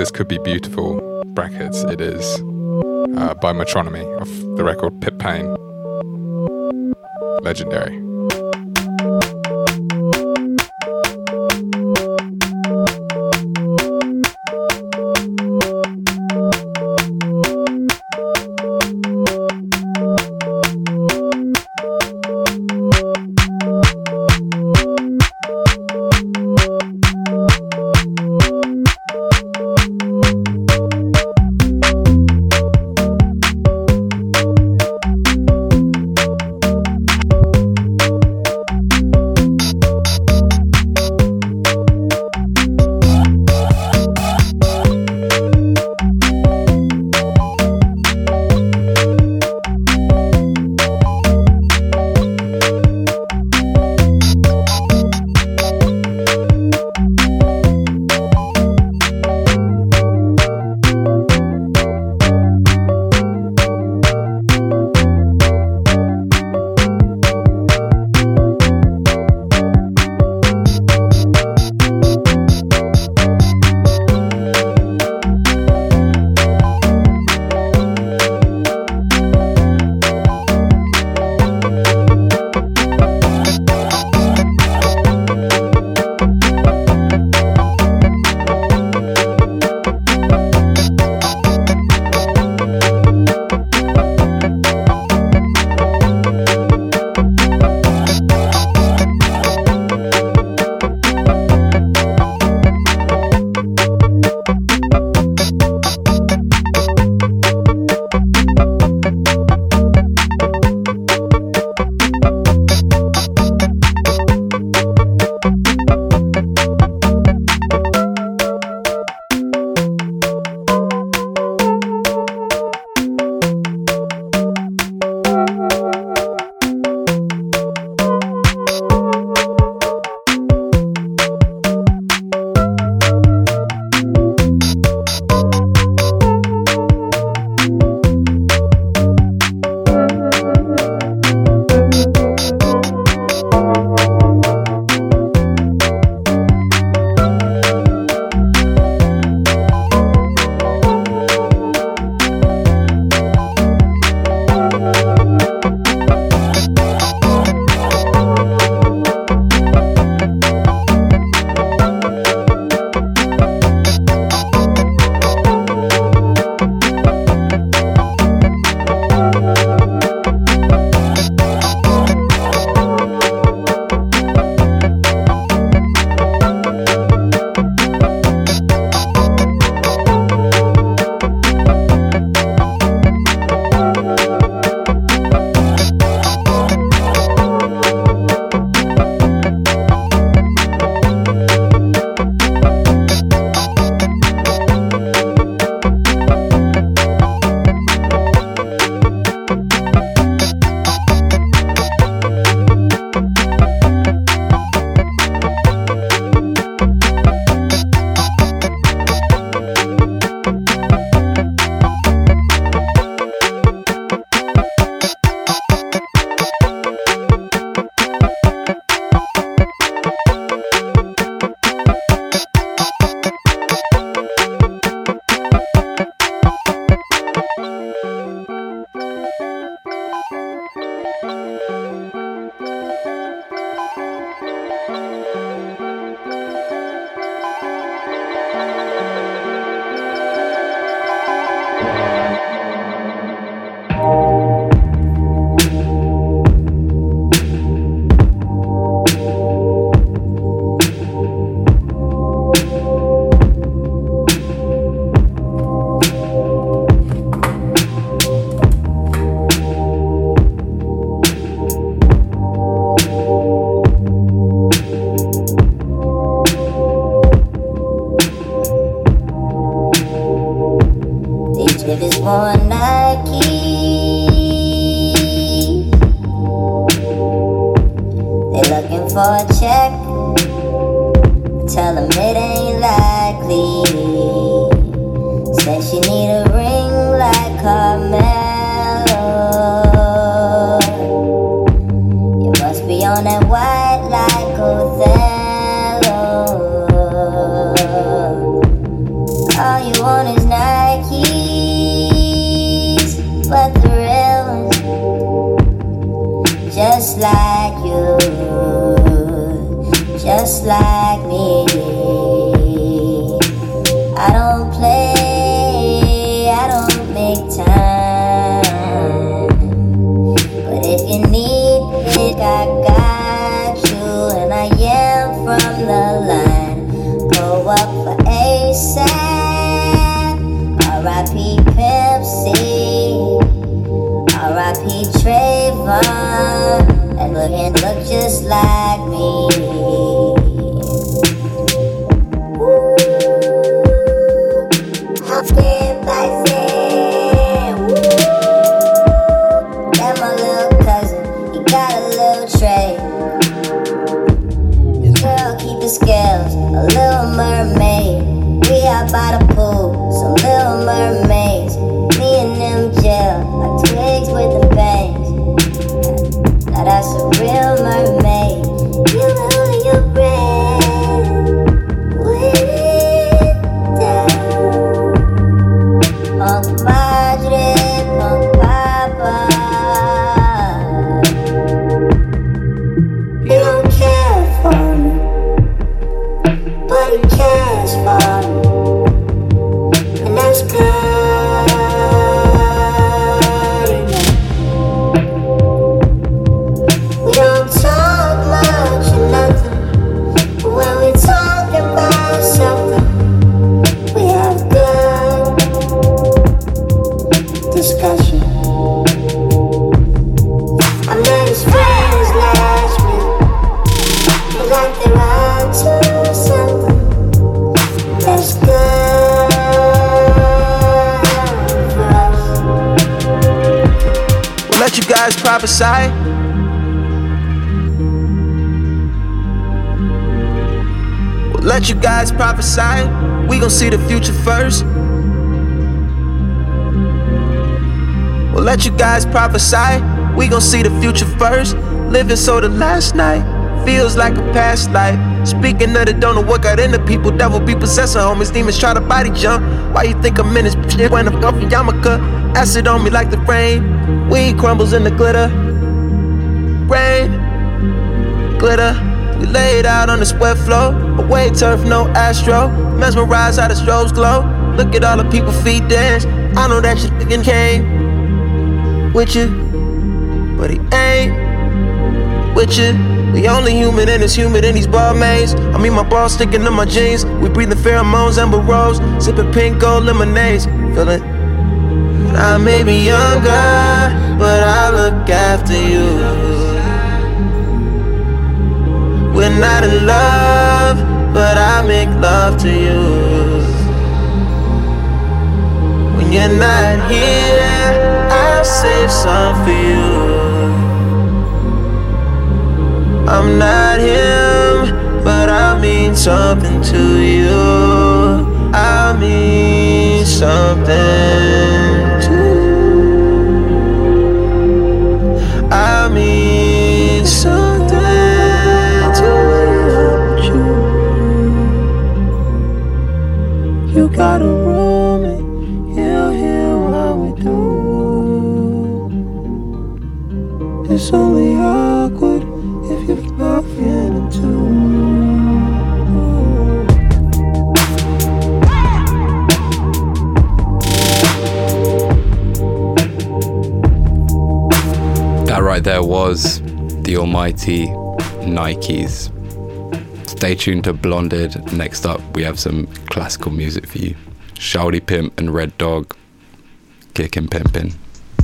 This
Could Be Beautiful, brackets, it is, uh, by Metronomy, of the record Pip Paine. Legendary.
Prophesy. We gon' see the future first. Living so the last night feels like a past life. Speaking of the don't know what got into people, devil be possessing homies, demons try to body jump. Why you think I'm in this shit when I'm in Yamaka? Acid on me like the rain. Weed crumbles in the glitter. Rain, glitter. We laid out on the sweat floor. Away turf, no astro. Mesmerized how the strobes glow. Look at all the people feet dance. I know that shit fucking came with you, but he ain't with you. We only human and it's humid in these bar maze. I mean, my balls sticking to my jeans. We breathing pheromones and rose, sipping pink gold lemonades. Feel it? And I may be younger, but I look after you. We're not in love, but I make love to you. When you're not here, I'll save some for you. I'm not him, but I mean something to you. I mean something
the almighty Nikes. Stay tuned to Blonded. Next up, we have some classical music for you. Shouty Pimp and Red Dog, Kickin' Pimpin'.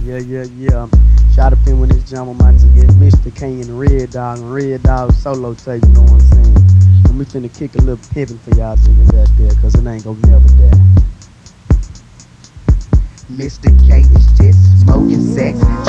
Yeah, yeah, yeah. Shout out pin when this gentleman on my. Mr. K and Red Dog Red Dog solo tape, you know what I'm saying? And we finna kick a little pimpin' for y'all niggas out there, cause it ain't gonna never die.
Mr. K is just smoking sex.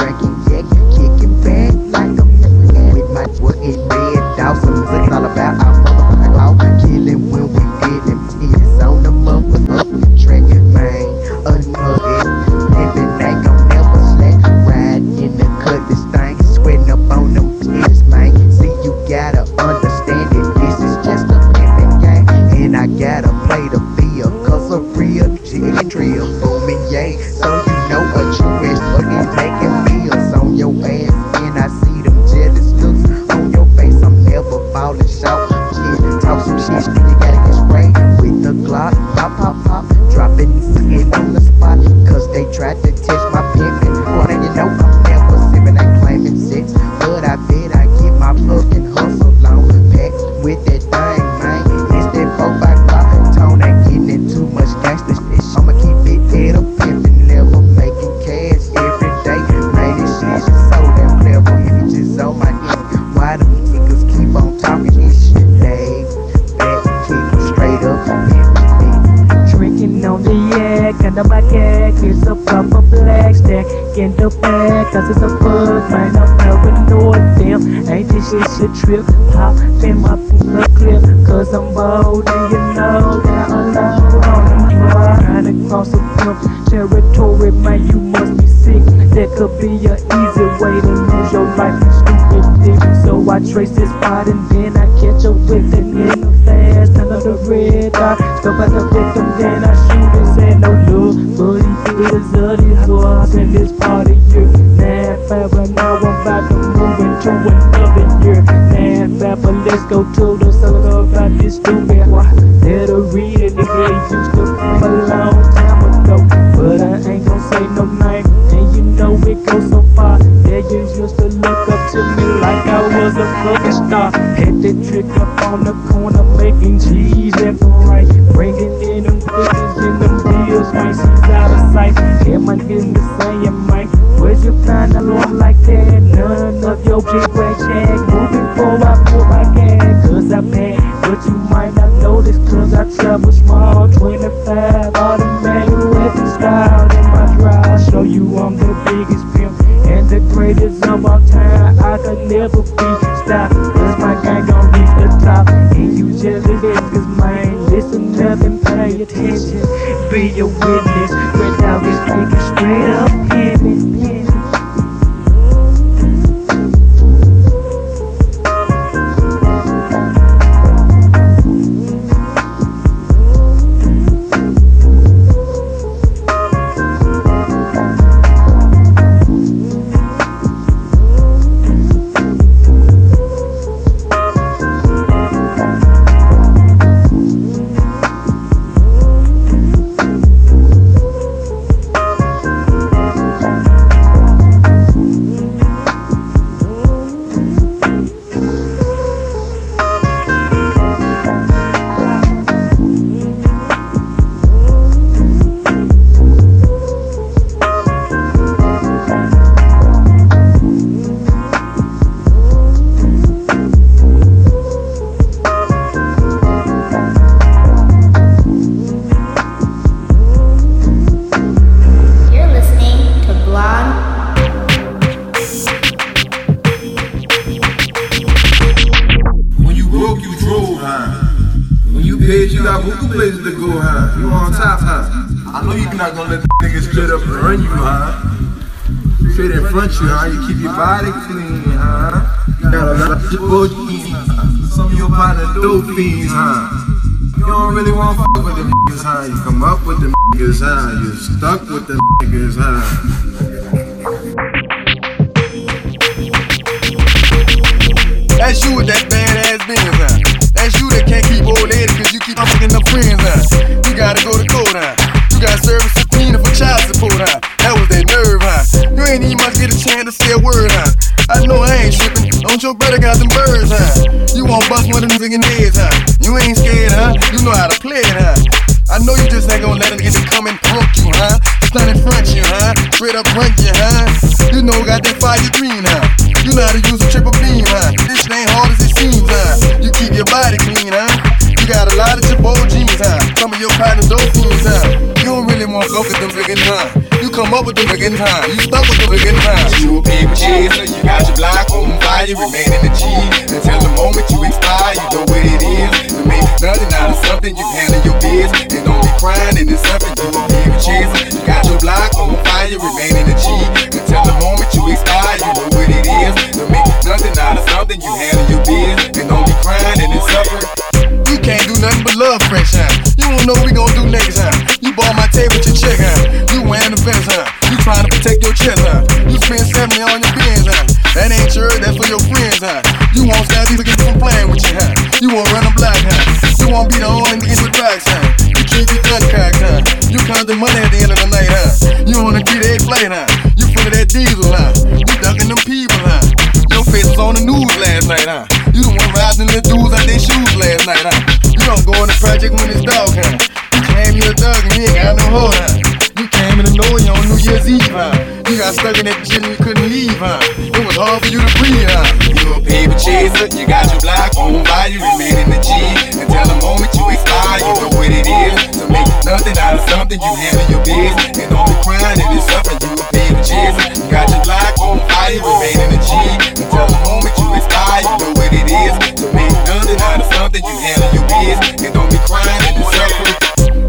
Benz. That's you that can't keep old lady cause you keep fucking the friends out. You gotta go to court out. You got service subpoena for child support out. That was that nerve huh? You ain't even much get a chance to say a word huh? I know I ain't tripping. Don't your brother got them birds huh? You won't bust one of them niggas' heads huh? You ain't scared huh? You know how to play it huh? I know you just ain't gonna let a nigga come and punk you, huh? Stand in front you, huh? Straight up run you, huh? You know got that fire green, huh? You know how to use a triple beam, huh? body clean, huh? You got a lot of your old huh? Some of your partners those fools, huh? You don't really want to go with them friggin' huh? You come up with them friggin' huh? You stuck with them friggin' huh?
You a people chaser, you got your block on fire, remain in the G. Until the moment you expire, you know what it is. You make nothing out of something, you handle your biz. And don't be crying, in it's something you a people chaser. You got your block on fire, remain in the G. Until the moment you expire, you know what it is. You make nothing out of something, you handle your biz.
Know we gon' do next, huh? You bought my table with your check, huh? You wearing the vest, huh? You trying to protect your chest, huh? You spend 70 on your bins, huh? That ain't yours, that's for your friends, huh? You won't stop these looking from playing with you, huh? You won't run a block, huh? You won't be the only nigga in the tracks, huh? You your gun cocked, huh? You count the money at the end of the night, huh? You on a three-day flight, huh? You full of that diesel, huh? You ducking them people, huh? Your face was on the news last night, huh? The one rising the dudes out their shoes last night, huh? You don't go in the project when it's dark, huh? You claim you a thug and you ain't got no hoe, huh? You came in the you on New Year's Eve, huh? You got stuck in that shit and you couldn't leave, huh? It was hard for you to breathe, huh?
You a paper chaser, you got your block on fire, you remain in the G. Until the moment you expire, you know what it is. To make nothing out of something, you handle your biz. And don't be crying if it's something, you a paper chaser. You got your block on fire, you remain in the G. Until the moment you expire, you know what it is. Make nothing out of something, you handle your biz. And don't be crying.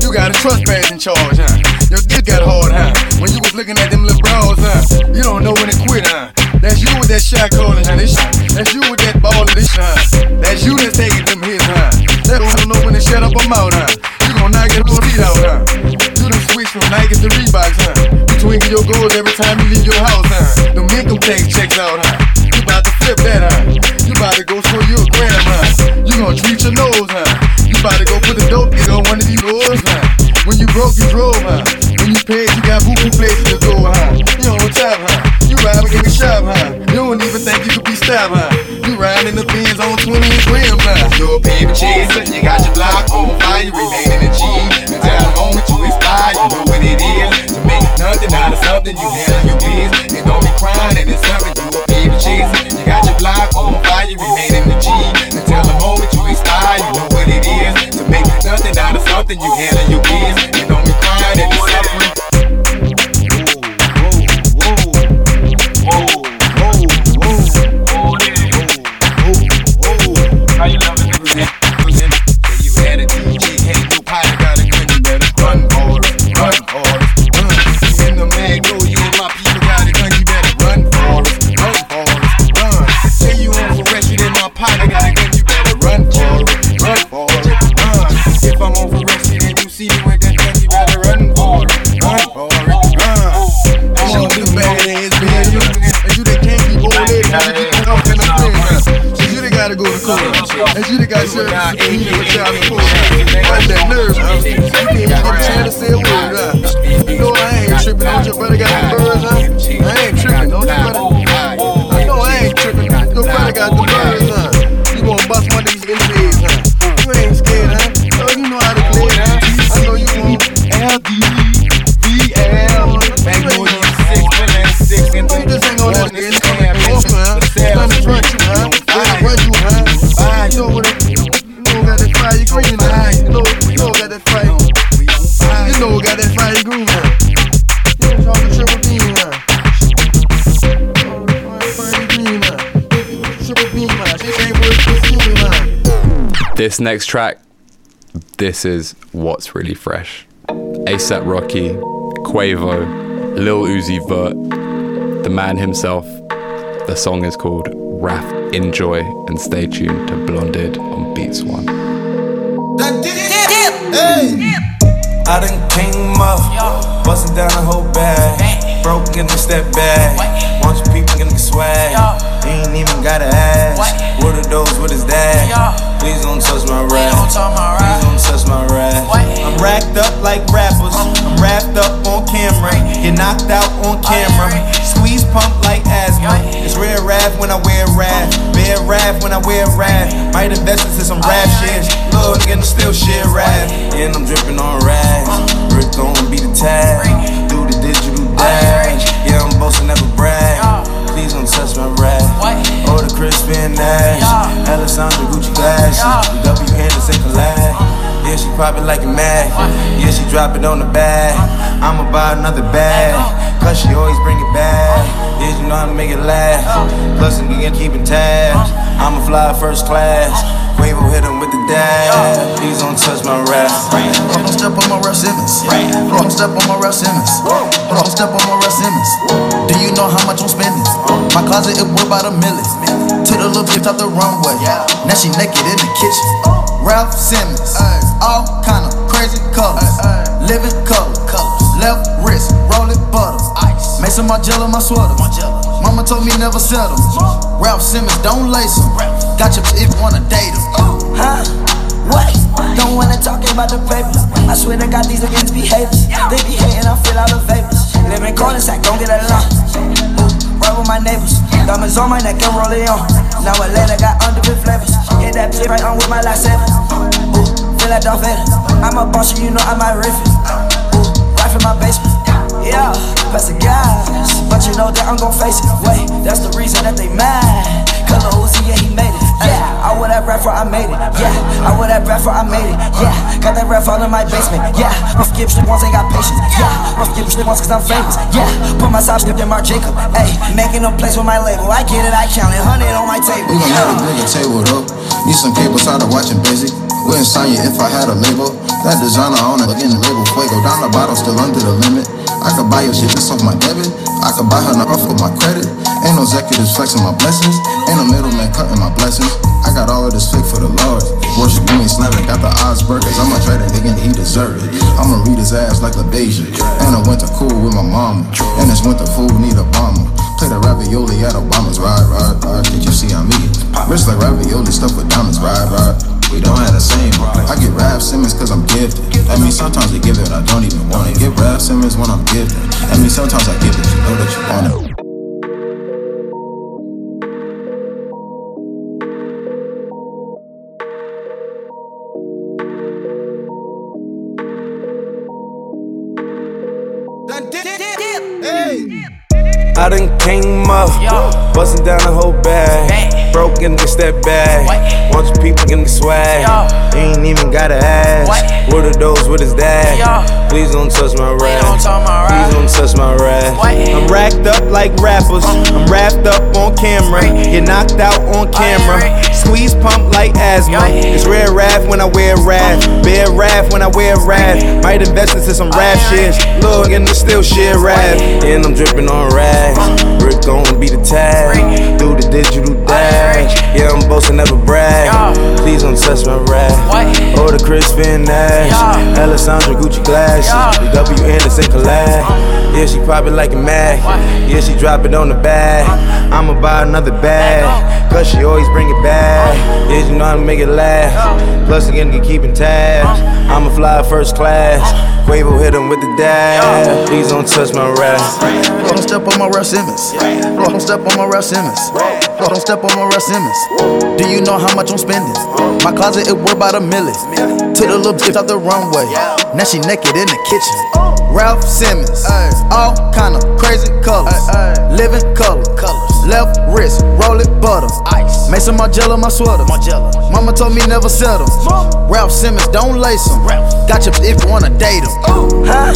You got a trust badge in charge, huh? Your dick got hard, huh? When you was looking at them little bras, huh? You don't know when to quit, huh? That's you with that shot calling, huh? This, that's you with that ball of this, huh? That's you that's taking them hits, huh? That don't know when to shut up a mouth, huh? You gon' knock your little feet out, huh? You done switch from Nikes to Reeboks, huh? You twinkle your goals every time you leave your house, huh? The income tax checks out, huh? You about to flip that, huh? You about to go score you a gram, huh? You gon' treat your nose, huh? You about to go put the dope nigga on one of these doors, huh? When you broke, you drove, huh? When you paid, you got boo places to go, huh? You on top, huh? You ride in the shop, huh? You don't even think you could be stopped, huh? You riding in the Benz on 20 grams, huh?
You a paper chaser, you got your block on fire, you remain in the G. Until the moment you expire, you know what it is. To make nothing out of something, you handle your biz. And don't be crying and it's something, you paper. You got your block on fire, you remain in the G. Until the moment you expire, you know what it is. To make nothing out of something, you handle your biz. And don't be crying and it's
gotta go to court, and you that got service to eat with child support, huh? Watch that nerve? You can't even get a chance to say a word, huh? You know I ain't tripping, don't your brother got the birds, huh? I ain't tripping, don't your brother?
This next track, this is what's really fresh. ASAP Rocky, Quavo, Lil Uzi Vert, the man himself. The song is called Raf Enjoy and stay tuned to Blonded on Beats One.
Hey. I done came up, bustin' down the whole bag. Broke in the step back. Bunch people in the swag. You ain't even gotta ask. Are those? What is that? Please don't touch my Raf. Please don't touch my Raf. I'm racked up like rappers. I'm wrapped up on camera. Get knocked out on camera. Squeeze pump like asthma. It's rare rap when I wear rap. Bear rap when I wear rap. Might invest into some rap shit. Little nigga still shit rap. And I'm dripping on rags. Rick gon' be the tag. Do the digital dash. Yeah, I'm boasting, never brag. Please don't touch my Raf. Oh, the crispin ass. Alessandra Gucci glasses. The W hand to say collab. Yeah, she probably like it mad. Yeah, she drop it on the bag. I'ma buy another bag. Cause she always bring it back. Yeah, you know how to make it last. Plus, keep keeping tabs. I'ma fly first class. Quavo hit him with the dab. Please don't touch my Raf.
Don't step on my Raf Simons. Don't step on my Raf Simons. Don't step on my Raf Simons. Do you know how much I'm spending? My closet it worth about a million. Took the little bitch out the runway. Now she naked in the kitchen. Raf Simons. All kind of crazy colors. Living color. Left wrist, roll it butter. Maison Margiela, my sweater. Mama told me never settle. Raf Simons, don't lace him. Got your if wanna date him.
Huh? What? Don't wanna talk about the papers. I swear to God, these niggas be. They be hating, I feel all the vapors. Living I don't get along. Right with my neighbors. Diamonds on my neck and roll it on. Now Atlanta got underbit flavors. Hit that shit right on with my last seven. Ooh, feel like Darth Vader. I'm a boss, you know I'm a riff. Ooh, right from my basement. Yeah, pass the gas. But you know that I'm gon' face it. Wait, that's the reason that they mad. Color Uzi, yeah, he made it. Yeah, I wear that rap for I made it. Yeah, I wear that rap for I made it. Yeah, got that rap all in my basement. Yeah, my skip shit once, ain't got patience. Yeah, my skip shit ones cause I'm famous. Yeah, put my side skip in Marc Jacob. Ayy, making them place with my label. I get it, I count it. 100 on my table.
We gon' have a bigger table though. Need some cables out of watching busy. Wouldn't sign you if I had a label. That designer on it, again the label fuego. Down the bottom, still under the limit. I could buy your shit just off my debit. I could buy her off of my credit. Ain't no executives flexing my blessings. Ain't no middleman cutting my blessings. I got all of this fake for the Lord. Worship you ain't snapping, got the odds burgers. I'ma try nigga, he deserve it. I'ma read his ass like a Beja. And I went to cool with my mama. And this winter food need a bomber. Play the ravioli at Obama's ride, ride, ride. Did you see I'm eating? Wrist like ravioli stuff with diamonds, ride, ride. We don't have the same. I get Raf Simons cause I'm gifted. I mean, sometimes I give it, I don't even want it. Get Raf Simons when I'm gifted. I mean, sometimes I give it, you know that you want it.
I done came up, bustin' down the whole bag. Broke in the step back. Bunch of people in the swag. Ain't even gotta ask. What are those with his dad? Please don't touch my Raf. Please don't touch my Raf.
I'm racked up like rappers. I'm wrapped up on camera. Get knocked out on camera. Squeeze pump like asthma. It's rare rap when I wear rap. Bare rap when I wear rap. Might invest into some rap shit. Look, and it's still shit rap.
And I'm dripping on rags. Uh-huh. Rick gon' be the tag. Do the digital dash. Yeah, I'm boasting, never brag. Please don't touch my Raf. Or oh, the Crispin ass. Alessandra Gucci glasses. The W Anderson collab. Yeah, she probably like it mad. Yeah, she drop it on the bag. I'ma buy another bag. Cause she always bring it back. Yeah, you know how to make it last. Plus, again, you keeping tabs. I'ma fly first class. Quavo hit him with the dab. Please don't touch my Raf.
Don't step on my Raf Simons. Don't step on my Raf Simons. Don't step on my Raf Simons. Do you know how much I'm spending? My closet it worth about a million. Took the little bitch out the runway. Now she naked in the kitchen. Raf Simons. All kind of crazy colors. Living color. Left wrist, roll it butter. Ice. Maison Margiela, my sweater. Mama told me never settle. Raf Simons, don't lace him. Got your if you wanna date him.
Huh?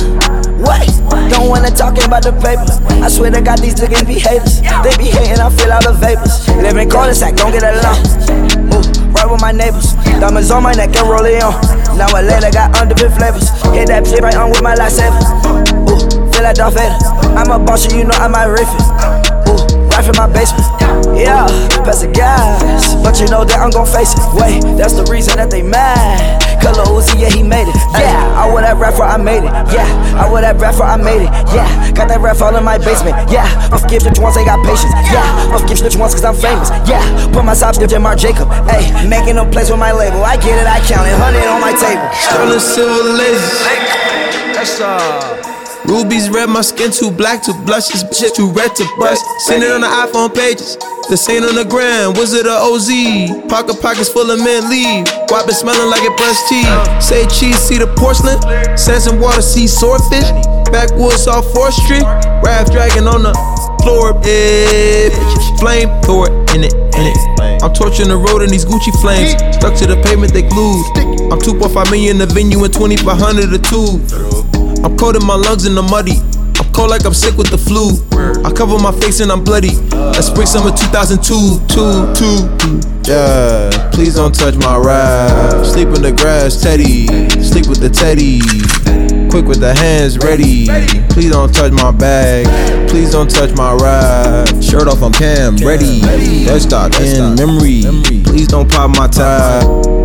What? Don't wanna talk about the papers. I swear to God, these niggas be haters. They be hating, I feel all the vapors. Corners, I don't get along. Ooh, right with my neighbors. Diamonds on my neck and roll it on. Now I Atlanta got underbit flavors. Hit that shit right on with my seven. Ooh, feel like Darth Vader. I'm a boss, you know I'm a riff Ooh, in my basement. Yeah, pass the gas. But you know that I'm gon' face it. Wait, that's the reason that they mad. Color Uzi, yeah, he made it. Yeah, I wear that rap for I made it. Yeah, I wear that rap for I made it. Yeah, got that rap all in my basement. Yeah, my skip bitch ones ain't got patience. Yeah, my skip bitch ones cause I'm famous. Yeah, put my side skip in Marc Jacob. Ayy, making them plays with my label. I get it, I count it. 100 on my table.
Sterling silver lasers. That's uh. Rubies red, my skin too black to blush. This shit too red to bust. Send it on the iPhone pages. The same on the gram, Wizard of OZ. Pocket pockets full of mint leave. Wop it smelling like it brushed teeth. Say cheese, see the porcelain. Sands and water, see swordfish. Backwoods off 4th Street. Raft dragon on the
floor, bitch. Flame, it in it, in it. I'm torching the road in these Gucci flames. Stuck to the pavement, they glued. I'm 2.5 million the venue and 2500 a two. I'm coating my lungs in the muddy. I'm cold like I'm sick with the flu. I cover my face and I'm bloody. That's spring summer 2002, two, two. Yeah, please don't touch my Raf. Sleep in the grass, Teddy. Sleep with the Teddy. Quick with the hands ready. Please don't touch my bag. Please don't touch my Raf. Shirt off, I'm cam ready. Desktop in memory. Please don't pop my tab.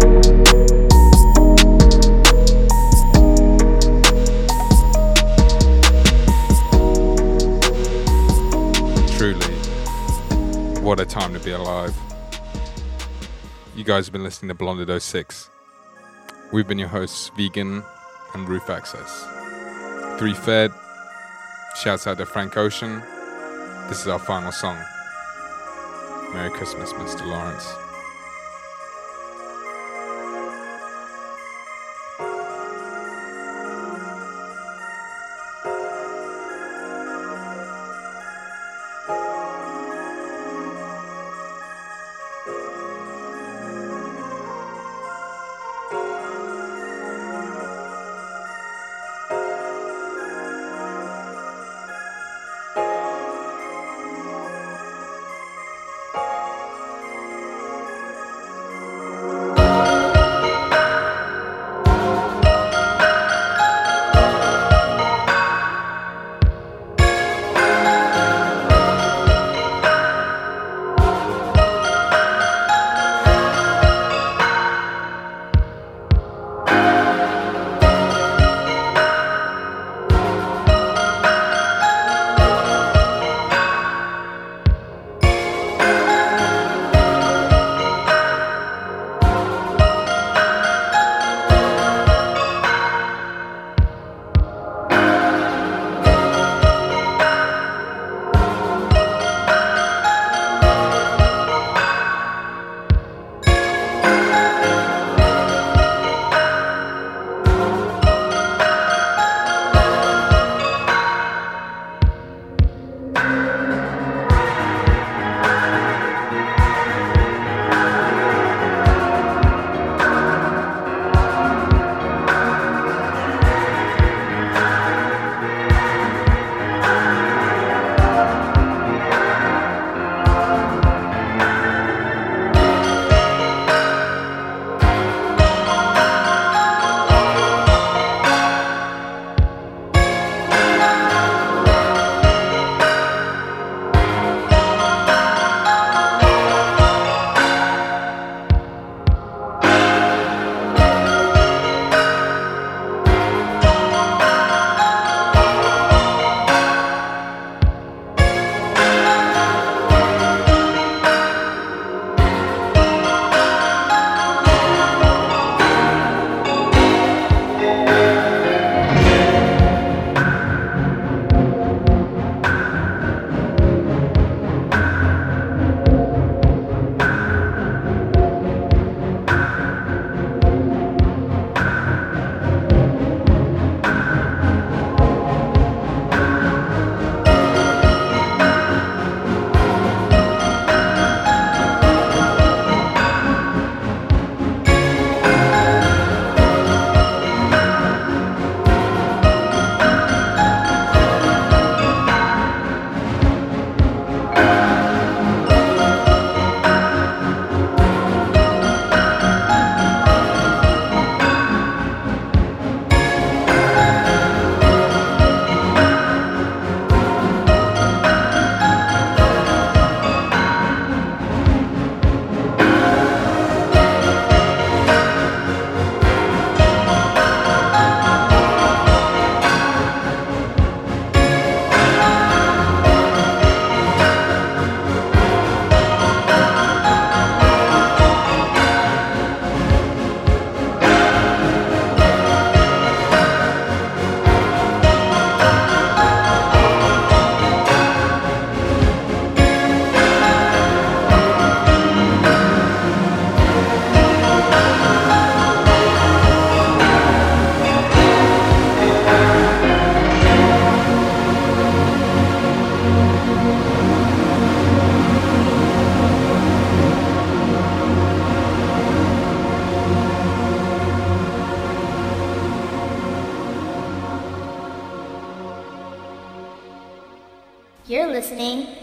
What a time to be alive. You guys have been listening to Blonded 06. We've been your hosts, Vegyn and Roof Access. Three Fed, shouts out to Frank Ocean. This is our final song. Merry Christmas, Mr. Lawrence.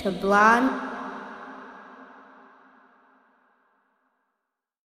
To Blonde